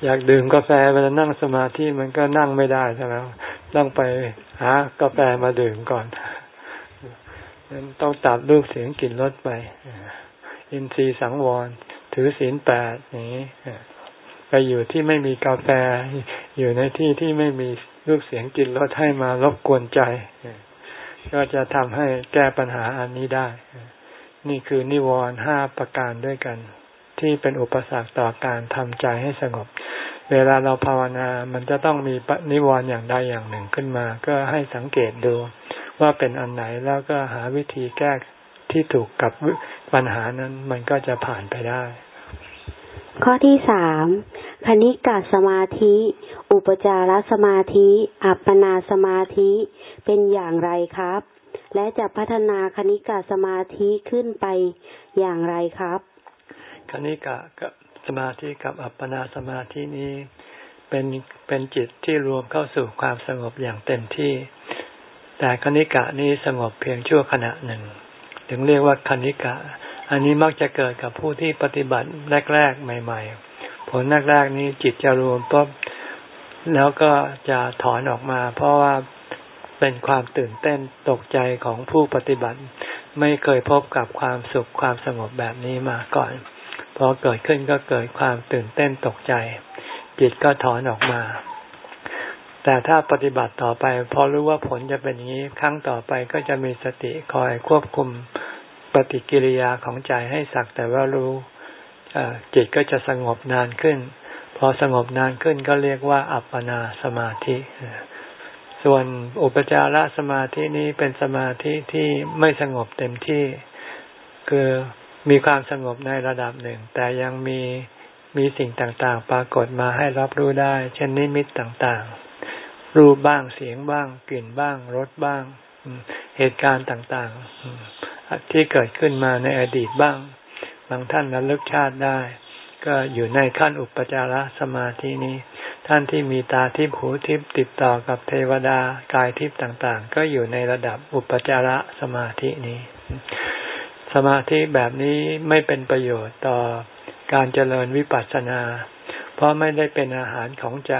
S1: อยากดื่มกาแฟเวลานั่งสมาธิมันก็นั่งไม่ได้ใช่ไหมต้องไปหากาแฟมาดื่มก่อนนั้น ต้องตัดรูปเสียงกลิ่นรสไปอินทรีย์สังวร ถือศีลแปดนี้ไปอยู่ที่ไม่มีกาแฟ อยู่ในที่ที่ไม่มีรูปเสียงกลิ่นรสให้มารบกวนใจ ก็จะทำให้แก้ปัญหาอันนี้ได้ นี่คือนิวรณ์ห้าประการด้วยกัน ที่เป็นอุปสรรคต่อการทำใจให้สงบ เวลาเราภาวนา มันจะต้องมีนิวรณ์อย่างใดอย่างหนึ่งขึ้นมา ก็ให้สังเกตดู ว่าเป็นอันไหนแล้วก็หาวิธีแก้ที่ถูกกับปัญหานั้นมันก็จะผ่านไปได้
S2: ข้อที่สามคณิกาสมาธิ อุปจารสมาธิ อัปปนาสมาธิเป็นอย่างไรครับ และจะพัฒนาคณิกาสมาธิขึ้นไปอย่างไรครับ
S1: คณิกะกับสมาธิกับอัปปนาสมาธินี้เป็นเป็นจิตที่รวมเข้าสู่ความสงบอย่างเต็มที่ แต่คณิกะนี้สงบเพียงชั่วขณะหนึ่ง ถึงเรียกว่าคณิกะ อันนี้มักจะเกิดกับผู้ที่ปฏิบัติแรก ๆ ใหม่ ๆ ผลแรก ๆ นี้จิตจะรวมปุ๊บแล้วก็จะถอนออกมา เพราะว่าเป็นความตื่นเต้นตกใจของผู้ปฏิบัติ ไม่เคยพบกับความสุขความสงบแบบนี้มาก่อนพอเกิดขึ้นก็เกิดความตื่นเต้นตกใจ จิตก็ถอนออกมา แต่ถ้าปฏิบัติต่อไป พอรู้ว่าผลจะเป็นอย่างนี้ ครั้งต่อไปก็จะมีสติคอยควบคุมปฏิกิริยาของใจให้สักแต่ว่ารู้จิตก็จะสงบนานขึ้น พอสงบนานขึ้นก็เรียกว่า อัปปนาสมาธิ ส่วนอุปจารสมาธินี้เป็นสมาธิที่ไม่สงบเต็มที่ คือมีความสงบในระดับหนึ่ง แต่ยังมีมีสิ่งต่างๆ ปรากฏมาให้รับรู้ได้ เช่นนิมิตต่างๆ รูปบ้างเสียงบ้าง กลิ่นบ้างรสบ้าง เหตุการณ์ต่างๆ ที่เกิดขึ้นมาในอดีตบ้าง บางท่านระลึกชาติได้ ก็อยู่ในขั้นอุปจารสมาธินี้ ท่านที่มีตาทิพหูทิพติดต่อกับเทวดากายทิพต่างๆ ก็อยู่ในระดับอุปจารสมาธินี้ สมาธิแบบนี้ไม่เป็นประโยชน์ต่อการเจริญวิปัสสนา เพราะไม่ได้เป็นอาหารของใจ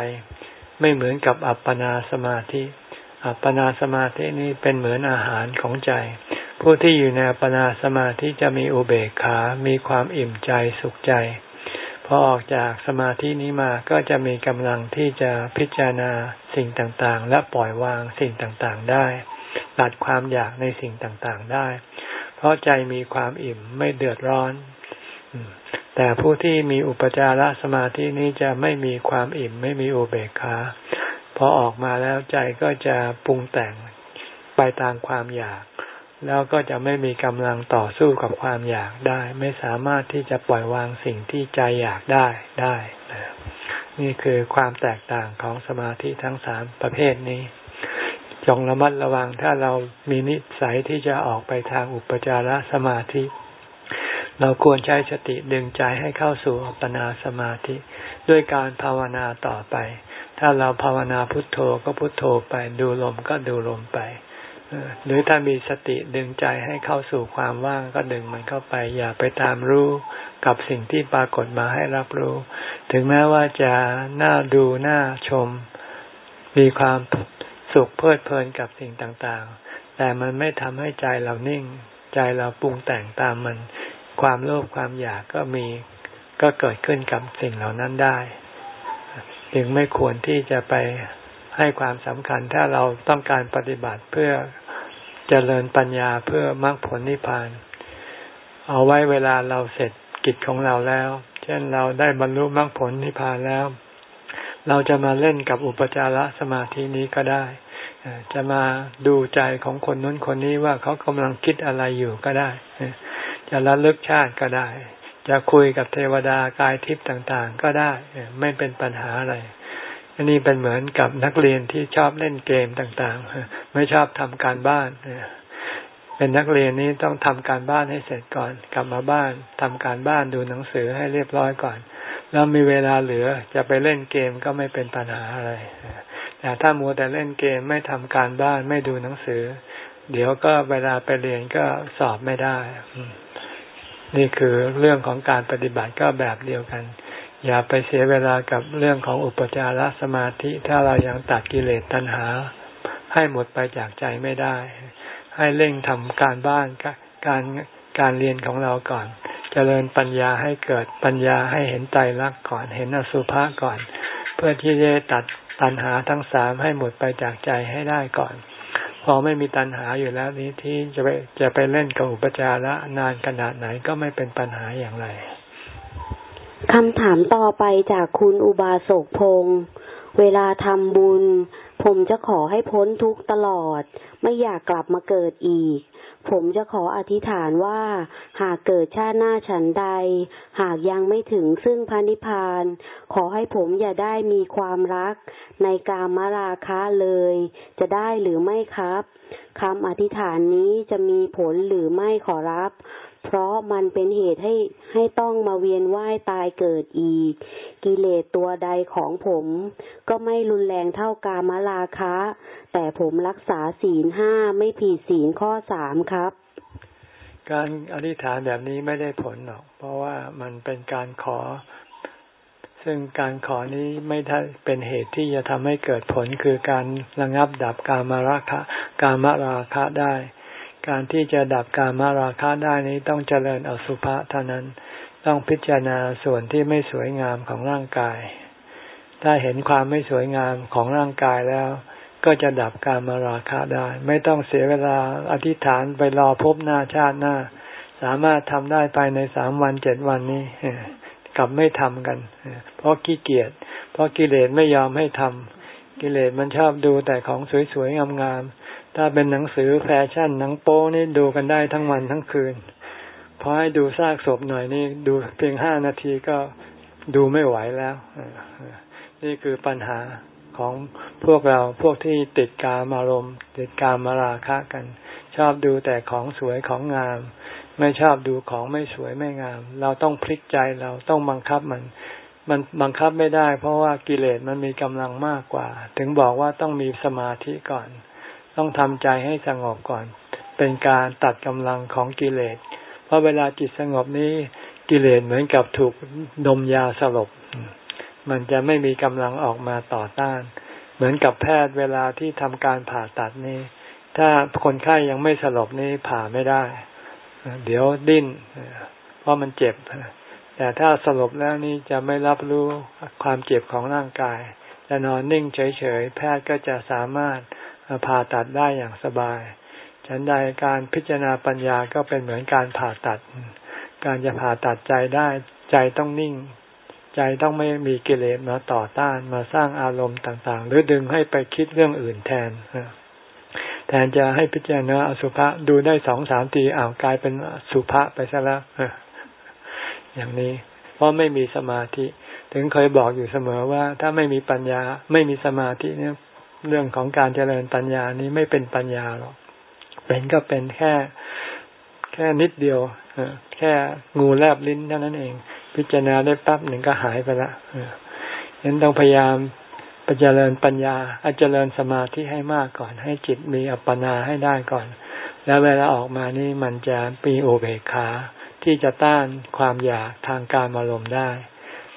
S1: ไม่เหมือนกับอัปปนาสมาธิ อัปปนาสมาธินี้เป็นเหมือนอาหารของใจ ผู้ที่อยู่ในอัปปนาสมาธิจะมีอุเบกขา มีความอิ่มใจสุขใจ พอออกจากสมาธินี้มาก็จะมีกำลังที่จะพิจารณาสิ่งต่างๆ และปล่อยวางสิ่งต่างๆได้ ตัดความอยากในสิ่งต่างๆได้ เพราะใจมีความอิ่มไม่เดือดร้อน แต่ผู้ที่มีอุปจารสมาธินี้จะไม่มีความอิ่ม ไม่มีอุเบกขาพอออกมาแล้วใจก็จะปรุงแต่งไปตามความอยาก แล้วก็จะไม่มีกำลังต่อสู้กับความอยากได้ ไม่สามารถที่จะปล่อยวางสิ่งที่ใจอยากได้ได้นี่คือความแตกต่างของสมาธิทั้งสามประเภทนี้จงระมัดระวังถ้าเรามีนิสัยที่จะออกไปทางอุปจารสมาธิ เราควรใช้สติดึงใจให้เข้าสู่อัปปนาสมาธิ ด้วยการภาวนาต่อไป ถ้าเราภาวนาพุทโธก็พุทโธไป ดูลมก็ดูลมไป หรือถ้ามีสติดึงใจให้เข้าสู่ความว่างก็ดึงมันเข้าไป อย่าไปตามรู้กับสิ่งที่ปรากฏมาให้รับรู้ ถึงแม้ว่าจะน่าดูน่าชม มีความสุขเพลิดเพลินกับสิ่งต่างๆ แต่มันไม่ทำให้ใจเรานิ่ง ใจเราปรุงแต่งตามมัน ความโลภความอยากก็มีก็เกิดขึ้นกับสิ่งเหล่านั้นได้จึงไม่ควรที่จะไปให้ความสำคัญถ้าเราต้องการปฏิบัติเพื่อเจริญปัญญาเพื่อมรรคผลนิพพาน เอาไว้เวลาเราเสร็จกิจของเราแล้ว เช่นเราได้บรรลุมรรคผลนิพพานแล้ว เราจะมาเล่นกับอุปจารสมาธินี้ก็ได้ จะมาดูใจของคนนู้นคนนี้ว่าเขากำลังคิดอะไรอยู่ก็ได้ จะระลึกชาติก็ได้ จะคุยกับเทวดากายทิพย์ต่างๆ ก็ได้ไม่เป็นปัญหาอะไรอันนี้เป็นเหมือนกับนักเรียนที่ชอบเล่นเกมต่างๆ ไม่ชอบทำการบ้านเป็นนักเรียนนี้ต้องทำการบ้านให้เสร็จก่อน กลับมาบ้านทำการบ้านดูหนังสือให้เรียบร้อยก่อน แล้วมีเวลาเหลือจะไปเล่นเกมก็ไม่เป็นปัญหาอะไรแต่ถ้ามัวแต่เล่นเกมไม่ทำการบ้านไม่ดูหนังสือ เดี๋ยวก็เวลาไปเรียนก็สอบไม่ได้ นี่คือเรื่องของการปฏิบัติก็แบบเดียวกัน อย่าไปเสียเวลากับเรื่องของอุปจารสมาธิ ถ้าเรายังตัดกิเลสตัณหา ให้หมดไปจากใจไม่ได้ ให้เร่งทำการบ้านการการเรียนของเราก่อนจเจริญปัญญาให้เกิดปัญญาให้เห็นใจรักก่อน เห็นอสุภะก่อน เพื่อที่จะตัดตัณหาทั้งสามให้หมดไปจากใจให้ได้ก่อน พอไม่มีตัณหาอยู่แล้วนี้ที่จะไปจะไปเล่นกับอุปจาระนานขนาดไหนก็ไม่เป็นปัญหาอย่างไร
S2: คำถามต่อไปจากคุณอุบาสกพงศ์เวลาทำบุญ ผมจะขอให้พ้นทุกตลอด ไม่อยากกลับมาเกิดอีก ผมจะขออธิษฐานว่า หากเกิดชาติหน้าฉันใด หากยังไม่ถึงซึ่งพันิพาน ขอให้ผมอย่าได้มีความรัก ในกามราคะเลย จะได้หรือไม่ครับคำอธิษฐานนี้จะมีผลหรือไม่ขอรับ เพราะมันเป็นเหตุให้ให้ต้องมาเวียนว่ายตายเกิดอีก กิเลสตัวใดของผม ก็ไม่รุนแรงเท่ากามราคะ แต่ผมรักษาศีลห้าไม่ผิดศีลข้อสามครับ
S1: การอธิษฐานแบบนี้ไม่ได้ผลหรอก เพราะว่ามันเป็นการขอ ซึ่งการขอนี้ไม่ได้เป็นเหตุที่จะทำให้เกิดผลคือการระงับดับกามราคะ กามราคะได้ การที่จะดับการมาราคะได้นี้ต้องเจริญอสุภะเท่านั้น ต้องพิจารณาส่วนที่ไม่สวยงามของร่างกาย ถ้าเห็นความไม่สวยงามของร่างกายแล้ว ก็จะดับการมาราคะได้ ไม่ต้องเสียเวลาอธิษฐานไปรอพบหน้าชาติหน้า สามารถทำได้ภายในสามวันเจ็ดวันนี้กลับไม่ทำกัน เพราะขี้เกียจ เพราะกิเลสไม่ยอมให้ทำกิเลสมันชอบดูแต่ของสวยๆงามๆ ถ้าเป็นหนังสือแฟชั่นหนังโป้นี่ดูกันได้ทั้งวันทั้งคืนพอให้ดูซากศพหน่อยนี่ดูเพียงห้านาทีก็ดูไม่ไหวแล้ว นี่คือปัญหาของพวกเราพวกที่ติดกามารมณ์ติดกามาราคะกัน ชอบดูแต่ของสวยของงาม ไม่ชอบดูของไม่สวยไม่งาม เราต้องพลิกใจเราต้องบังคับมัน มันบังคับไม่ได้ เพราะว่ากิเลสมันมีกำลังมากกว่า ถึงบอกว่าต้องมีสมาธิก่อน ต้องทำใจให้สงบก่อน เป็นการตัดกำลังของกิเลส เพราะเวลาจิตสงบนี้กิเลสเหมือนกับถูกดมยาสลบ มันจะไม่มีกำลังออกมาต่อต้าน เหมือนกับแพทย์เวลาที่ทำการผ่าตัดนี้ ถ้าคนไข้ยังไม่สลบนี่ผ่าไม่ได้ เดี๋ยวดิ้น เพราะมันเจ็บ แต่ถ้าสลบแล้วนี่จะไม่รับรู้ความเจ็บของร่างกายจะนอนนิ่งเฉยๆ แพทย์ก็จะสามารถ ผ่าตัดได้อย่างสบาย ฉันใดการพิจารณาปัญญาก็เป็นเหมือนการผ่าตัด การจะผ่าตัดใจได้ใจต้องนิ่ง ใจต้องไม่มีกิเลสมาต่อต้านมาสร้างอารมณ์ต่าง ๆ หรือดึงให้ไปคิดเรื่องอื่นแทนแทนจะให้พิจารณาอสุภะดูได้สองสามทีอ้าวกลายเป็นสุภะไปซะแล้วอย่างนี้ เพราะไม่มีสมาธิ ถึงเคยบอกอยู่เสมอว่า ถ้าไม่มีปัญญาไม่มีสมาธิเนี่ย เรื่องของการเจริญปัญญานี้ไม่เป็นปัญญาหรอกเป็นก็เป็นแค่ แค่นิดเดียวแค่งูแลบลิ้นเท่านั้นเอง พิจารณาได้ปั๊บหนึ่งก็หายไปละฉะนั้นต้องพยายามปเจริญปัญญาอาเจริญสมาธิให้มากก่อน ให้จิตมีอัปปนาให้ได้ก่อน แล้วเวลาออกมานี่มันจะปีโอเบคาที่จะต้านความอยากทางการอารมณ์ได้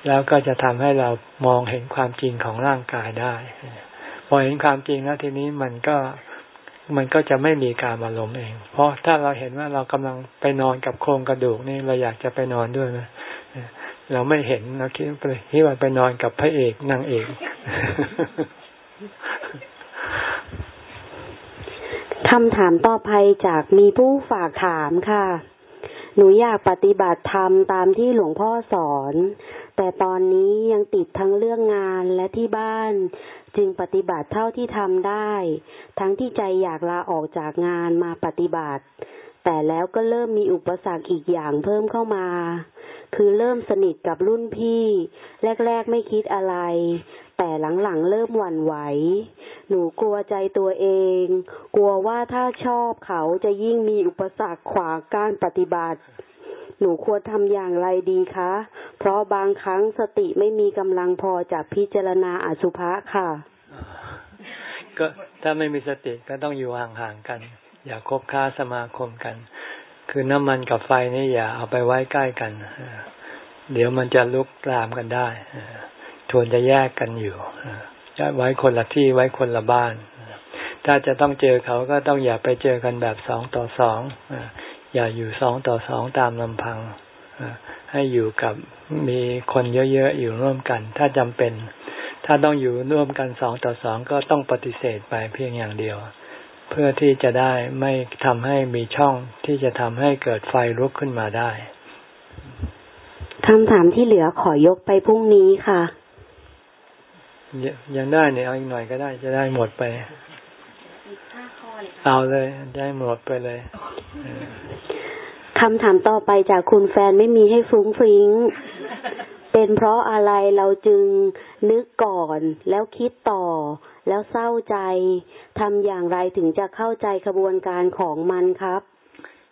S1: แล้วก็จะทำให้เรามองเห็นความจริงของร่างกายได้ พอเห็นความจริงแล้วทีนี้มันก็มันก็จะไม่มีการอารมณ์เอง เพราะถ้าเราเห็นว่าเรากำลังไปนอนกับโครงกระดูกนี่เราอยากจะไปนอนด้วยไหมเราไม่เห็นเราคิดไปที่ว่าไปนอนกับพระเอกนางเอก
S2: คำถามต่อไปจากมีผู้ฝากถามค่ะ หนูอยากปฏิบัติธรรมตามที่หลวงพ่อสอน แต่ตอนนี้ยังติดทั้งเรื่องงานและที่บ้าน จึงปฏิบัติเท่าที่ทำได้ ทั้งที่ใจอยากลาออกจากงานมาปฏิบัติ แต่แล้วก็เริ่มมีอุปสรรคอีกอย่างเพิ่มเข้ามา คือเริ่มสนิทกับรุ่นพี่ แรก ๆ ไม่คิดอะไร แต่หลัง ๆ เริ่มหวั่นไหว หนูกลัวใจตัวเอง กลัวว่าถ้าชอบเขาจะยิ่งมีอุปสรรคขวางการปฏิบัติ หนูควรทำอย่างไรดีคะ เพราะบางครั้งสติไม่มีกำลังพอจะพิจารณาอสุภะค่ะ
S1: ก็ถ้าไม่มีสติก็ต้องอยู่ห่างๆกัน อย่าคบค้าสมาคมกัน คือน้ำมันกับไฟนี่อย่าเอาไปไว้ใกล้กัน เดี๋ยวมันจะลุกลามกันได้ทวนจะแยกกันอยู่จะไว้คนละที่ไว้คนละบ้าน ถ้าจะต้องเจอเขาก็ต้องอย่าไปเจอกันแบบสองต่อสอง อย่าอยู่สองต่อสองตามลำพังให้อยู่กับมีคนเยอะๆอยู่ร่วมกัน ถ้าจำเป็น ถ้าต้องอยู่ร่วมกันสองต่อสองก็ต้องปฏิเสธไปเพียงอย่างเดียว เพื่อที่จะได้ไม่ทำให้มีช่องที่จะทำให้เกิดไฟลุกขึ้นมาได้
S2: คำถามที่เหลือขอยกไปพรุ่งนี้ค่ะ
S1: ยังได้เนี่ยเอาอีกหน่อยก็ได้จะได้หมดไป เอาเลยได้หมดไปเลย
S2: คำถามต่อไปจากคุณแฟนไม่มีให้ฟุ้งฟิ้ง เป็นเพราะอะไรเราจึงนึกก่อนแล้วคิดต่อ แล้วเศร้าใจทำอย่างไรถึงจะเข้าใจกระบวนการของมันครับ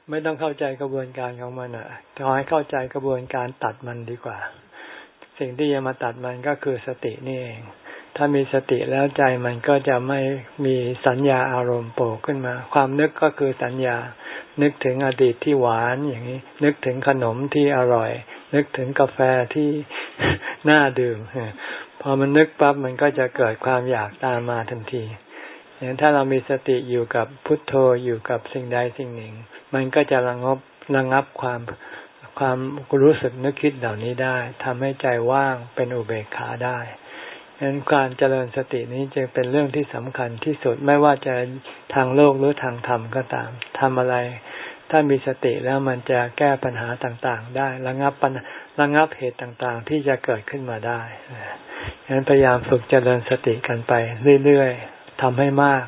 S1: ไม่ต้องเข้าใจกระบวนการของมันอะขอให้เข้าใจกระบวนการตัดมันดีกว่า สิ่งที่จะมาตัดมันก็คือสตินี่เอง ถ้ามีสติแล้วใจมันก็จะไม่มีสัญญาอารมณ์โผล่ขึ้นมา ความนึกก็คือสัญญา นึกถึงอดีตที่หวานอย่างนี้ นึกถึงขนมที่อร่อย นึกถึงกาแฟที่น่าดื่มพอมันนึกปั๊บมันก็จะเกิดความอยากตามมาทันทีอย่างถ้าเรามีสติอยู่กับพุทโธอยู่กับสิ่งใดสิ่งหนึ่ง มันก็จะระงับระงับความความรู้สึกนึกคิดเหล่านี้ได้ทำให้ใจว่างเป็นอุเบกขาได้ ฉะนั้นการเจริญสตินี้จะเป็นเรื่องที่สำคัญที่สุดไม่ว่าจะทางโลกหรือทางธรรมก็ตามทำอะไร ถ้ามีสติแล้วมันจะแก้ปัญหาต่างๆ ได้ระงับปัญระงับเหตุต่างๆ ที่จะเกิดขึ้นมาได้ฉะนั้นพยายามฝึกเจริญสติกันไปเรื่อยๆทำให้มาก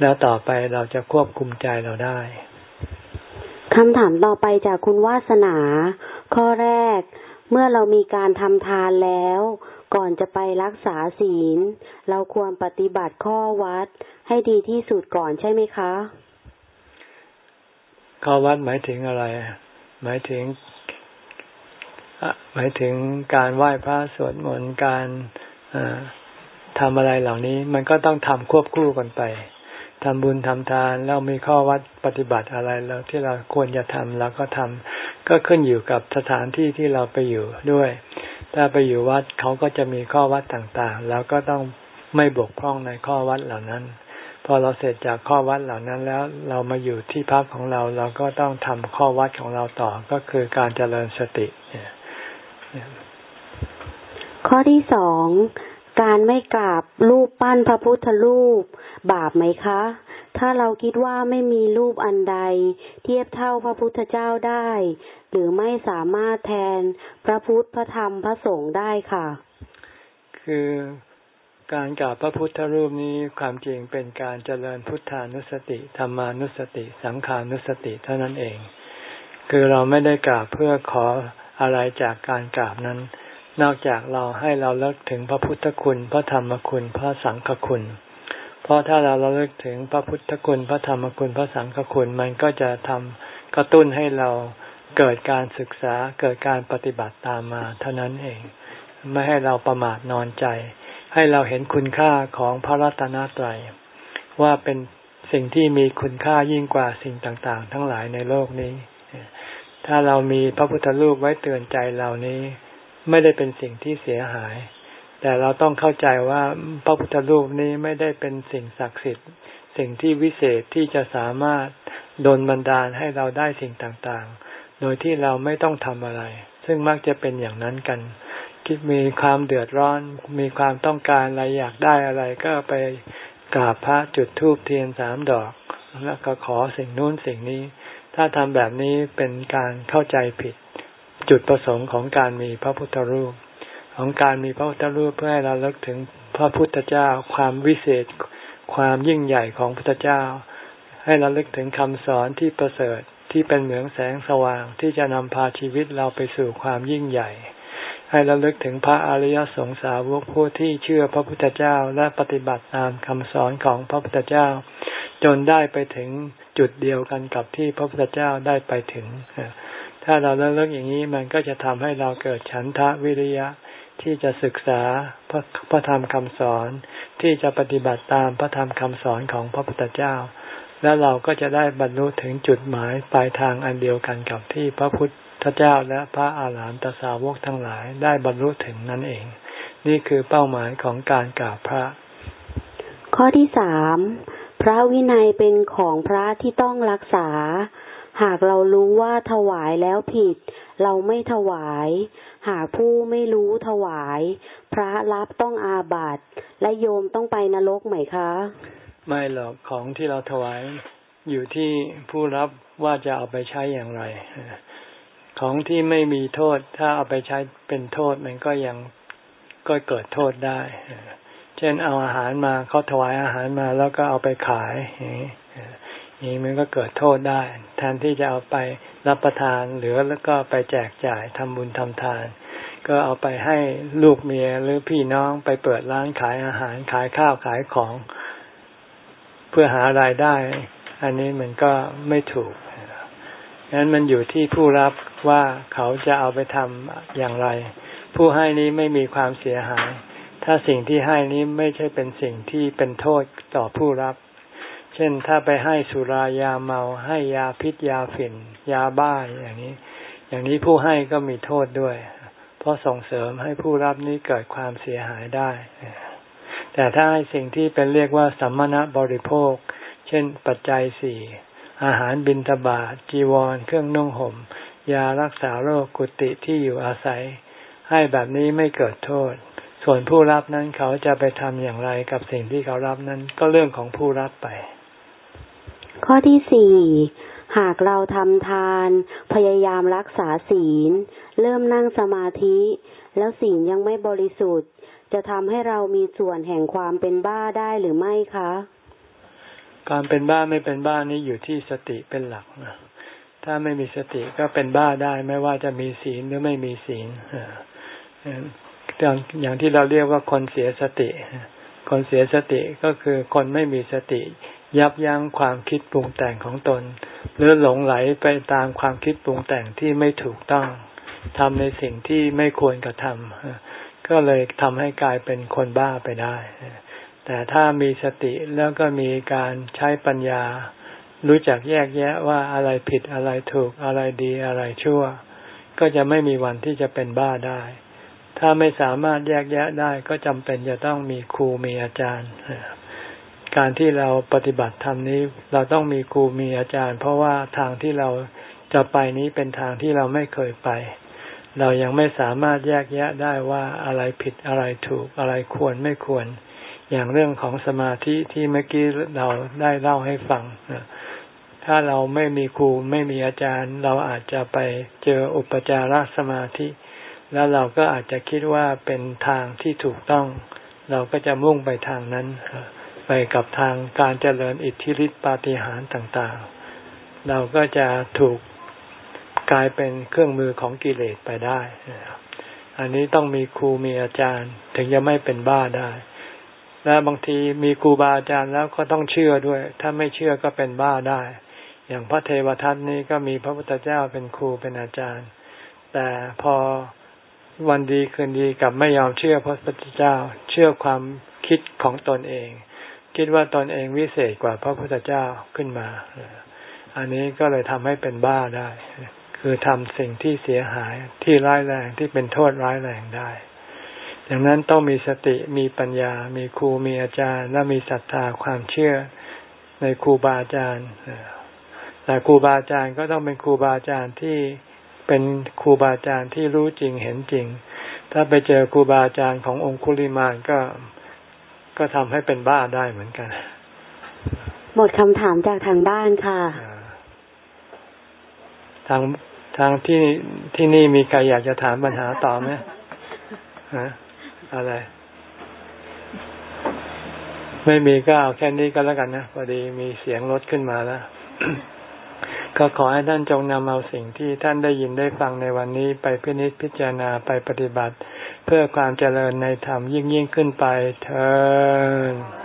S1: แล้วต่อไปเราจะควบคุมใจเราได้
S2: คำถามต่อไปจากคุณวาสนา ข้อแรก เมื่อเรามีการทำทานแล้ว ก่อนจะไปรักษาศีล เราควรปฏิบัติข้อวัดให้ดีที่สุดก่อนใช่ไหมคะ
S1: ข้อวัดหมายถึงอะไร หมายถึงหมายถึงการไหว้พระสวดมนต์การทำอะไรเหล่านี้ มันก็ต้องทำควบคู่กันไปทำบุญทำทานแล้วมีข้อวัดปฏิบัติอะไรแล้วที่เราควรจะทำแล้วก็ทำก็ขึ้นอยู่กับสถานที่ที่เราไปอยู่ด้วย ถ้าไปอยู่วัดเขาก็จะมีข้อวัดต่างๆ แล้วก็ต้องไม่บกพร่องในข้อวัดเหล่านั้น พอเราเสร็จจากข้อวัดเหล่านั้นแล้วเรามาอยู่ที่พักของเราเราก็ต้องทำข้อวัดของเราต่อก็คือการเจริญสติ
S2: ข้อที่สองการไม่กราบรูปปั้นพระพุทธรูป บาปไหมคะ ถ้าเราคิดว่าไม่มีรูปอันใด เทียบเท่าพระพุทธเจ้าได้ หรือไม่สามารถแทนพระพุทธพระธรรมพระสงฆ์ได้ค่ะ
S1: คือการกราบพระพุทธรูปนี้ความจริงเป็นการเจริญพุทธานุสติธรรมานุสติ สังขานุสติเท่านั้นเอง คือเราไม่ได้กราบเพื่อขออะไรจากการกราบนั้น นอกจากเราให้เราเลิกถึงพระพุทธคุณ พระธรรมคุณ พระสังฆคุณ เพราะถ้าเราเลิกถึงพระพุทธคุณ พระธรรมคุณ พระสังฆคุณ มันก็จะทำกระตุ้นให้เรา เกิดการศึกษาเกิดการปฏิบัติตามมา เท่านั้นเอง ไม่ให้เราประมาทนอนใจ ให้เราเห็นคุณค่าของพระรัตนตรัยว่าเป็นสิ่งที่มีคุณค่ายิ่งกว่าสิ่งต่างๆ ทั้งหลายในโลกนี้ ถ้าเรามีพระพุทธรูปไว้เตือนใจเหล่านี้ ไม่ได้เป็นสิ่งที่เสียหาย แต่เราต้องเข้าใจว่าพระพุทธรูปนี้ไม่ได้เป็นสิ่งศักดิ์สิทธิ์ สิ่งที่วิเศษที่จะสามารถดลบันดาลให้เราได้สิ่งต่างๆ โดยที่เราไม่ต้องทำอะไร ซึ่งมักจะเป็นอย่างนั้นกัน คิดมีความเดือดร้อน มีความต้องการอะไรอยากได้อะไรก็ไปกราบพระจุดธูปเทียนสามดอก แล้วก็ขอสิ่งนู้นสิ่งนี้ ถ้าทำแบบนี้เป็นการเข้าใจผิด จุดประสงค์ของการมีพระพุทธรูป ของการมีพระพุทธรูปเพื่อให้เราเลิกถึงพระพุทธเจ้าความวิเศษ ความยิ่งใหญ่ของพุทธเจ้า ให้เราเลิกถึงคำสอนที่ประเสริฐ ที่เป็นเหมืองแสงสว่างที่จะนำพาชีวิตเราไปสู่ความยิ่งใหญ่ ให้เราลึกถึงพระอริยสงสาวกผู้ที่เชื่อพระพุทธเจ้าและปฏิบัติตามคำสอนของพระพุทธเจ้า จนได้ไปถึงจุดเดียวกันกับที่พระพุทธเจ้าได้ไปถึง ถ้าเราเลิกอย่างนี้มันก็จะทำให้เราเกิดฉันทะวิริยะที่จะศึกษาพระพระธรรมคำสอนที่จะปฏิบัติตามพระธรรมคำสอนของพระพุทธเจ้า แล้วเราก็จะได้บรรลุถึงจุดหมายปลายทางอันเดียวกันกับที่พระพุทธเจ้าและพระอาหารหันตสาวกทั้งหลายได้บรรลุถึงนั่นเอง นี่คือเป้าหมายของการกราบพระ
S2: ข้อที่สามพระวินัยเป็นของพระที่ต้องรักษา หากเรารู้ว่าถวายแล้วผิด เราไม่ถวาย หากผู้ไม่รู้ถวาย พระรับต้องอาบัติและโยมต้องไปนรกไหมคะ
S1: ไม่หรอกของที่เราถวายอยู่ที่ผู้รับว่าจะเอาไปใช้อย่างไร ของที่ไม่มีโทษ ถ้าเอาไปใช้เป็นโทษมันก็ยังก็เกิดโทษได้ เช่นเอาอาหารมาเขาถวายอาหารมาแล้วก็เอาไปขายนี้มันก็เกิดโทษได้ แทนที่จะเอาไปรับประทานหรือแล้วก็ไปแจกจ่ายทำบุญทำทาน ก็เอาไปให้ลูกเมียหรือพี่น้องไปเปิดร้านขายอาหารขายข้าวขายของ เพื่อหารายได้ อันนี้มันก็ไม่ถูกงั้นมันอยู่ที่ผู้รับว่าเขาจะเอาไปทำอย่างไร ผู้ให้นี้ไม่มีความเสียหาย ถ้าสิ่งที่ให้นี้ไม่ใช่เป็นสิ่งที่เป็นโทษต่อผู้รับ เช่นถ้าไปให้สุรายาเมา ให้ยาพิษยาฝิ่น ยาบ้าอย่างนี้ อย่างนี้ผู้ให้ก็มีโทษด้วย เพราะส่งเสริมให้ผู้รับนี้เกิดความเสียหายได้ แต่ถ้าให้สิ่งที่เป็นเรียกว่าสัมมณบริโภค เช่นปัจจัยสี่อาหารบิณฑบาตจีวร เครื่องนุ่งห่ม ยารักษาโรคกุฏิที่อยู่อาศัย ให้แบบนี้ไม่เกิดโทษ ส่วนผู้รับนั้นเขาจะไปทำอย่างไรกับสิ่งที่เขารับนั้นก็เรื่องของผู้รับไป
S2: ข้อที่สี่หากเราทำทาน พยายามรักษาศีล เริ่มนั่งสมาธิ แล้วศีลยังไม่บริสุทธิ์ จะทำให้เรามีส่วนแห่งความเป็นบ้าได้หรือไม่คะ
S1: การเป็นบ้าไม่เป็นบ้านี้อยู่ที่สติเป็นหลักนะถ้าไม่มีสติก็เป็นบ้าได้ไม่ว่าจะมีศีลหรือไม่มีศีลอย่างที่เราเรียกว่าคนเสียสติ คนเสียสติก็คือคนไม่มีสติ ยับยั้งความคิดปรุงแต่งของตน หรือหลงไหลไปตามความคิดปรุงแต่งที่ไม่ถูกต้องทำในสิ่งที่ไม่ควรกระทำ ก็เลยทำให้กลายเป็นคนบ้าไปได้ แต่ถ้ามีสติแล้วก็มีการใช้ปัญญา รู้จักแยกแยะว่าอะไรผิดอะไรถูกอะไรดีอะไรชั่ว ก็จะไม่มีวันที่จะเป็นบ้าได้ ถ้าไม่สามารถแยกแยะได้ก็จำเป็นจะต้องมีครูมีอาจารย์ การที่เราปฏิบัติธรรมนี้ เราต้องมีครูมีอาจารย์ เพราะว่าทางที่เราจะไปนี้เป็นทางที่เราไม่เคยไป เรายังไม่สามารถแยกแยะได้ว่าอะไรผิดอะไรถูกอะไรควรไม่ควร อย่างเรื่องของสมาธิที่เมื่อกี้เราได้เล่าให้ฟัง ถ้าเราไม่มีครูไม่มีอาจารย์ เราอาจจะไปเจออุปจารสมาธิ แล้วเราก็อาจจะคิดว่าเป็นทางที่ถูกต้อง เราก็จะมุ่งไปทางนั้น ไปกับทางการเจริญอิทธิฤทธิปาฏิหาริย์ต่าง ๆ เราก็จะถูก กลายเป็นเครื่องมือของกิเลสไปได้ อันนี้ต้องมีครูมีอาจารย์ ถึงจะไม่เป็นบ้าได้ และบางทีมีครูบาอาจารย์แล้วก็ต้องเชื่อด้วย ถ้าไม่เชื่อก็เป็นบ้าได้ อย่างพระเทวทัตนี้ก็มีพระพุทธเจ้าเป็นครูเป็นอาจารย์ แต่พอวันดีคืนดีกับไม่ยอมเชื่อพระพุทธเจ้า เชื่อความคิดของตนเอง คิดว่าตนเองวิเศษกว่าพระพุทธเจ้าขึ้นมา อันนี้ก็เลยทำให้เป็นบ้าได้ คือทำสิ่งที่เสียหายที่ร้ายแรงที่เป็นโทษร้ายแรงได้ดังนั้นต้องมีสติมีปัญญา มีครูมีอาจารย์ และมีศรัทธาความเชื่อในครูบาอาจารย์แต่ครูบาอาจารย์ก็ต้องเป็นครูบาอาจารย์ที่เป็นครูบาอาจารย์ที่รู้จริงเห็นจริง ถ้าไปเจอครูบาอาจารย์ขององคุลิมานก็ก็ทำให้เป็นบ้าได้เหมือนกัน
S2: หมดคำถามจากทางบ้านค่ะ
S1: ทาง ทางที่ที่นี่มีใครอยากจะถามปัญหาต่อไหมฮะอะไร ไม่มีก็เอาแค่นี้ก็แล้วกันนะพอดีมีเสียงรถขึ้นมาแล้วก็ขอให้ท่านจงนำเอาสิ่งที่ท่านได้ยินได้ฟังในวันนี้ไปพินิจพิจารณาไปปฏิบัติ เพื่อความเจริญในธรรมยิ่งยิ่งขึ้นไปเถิด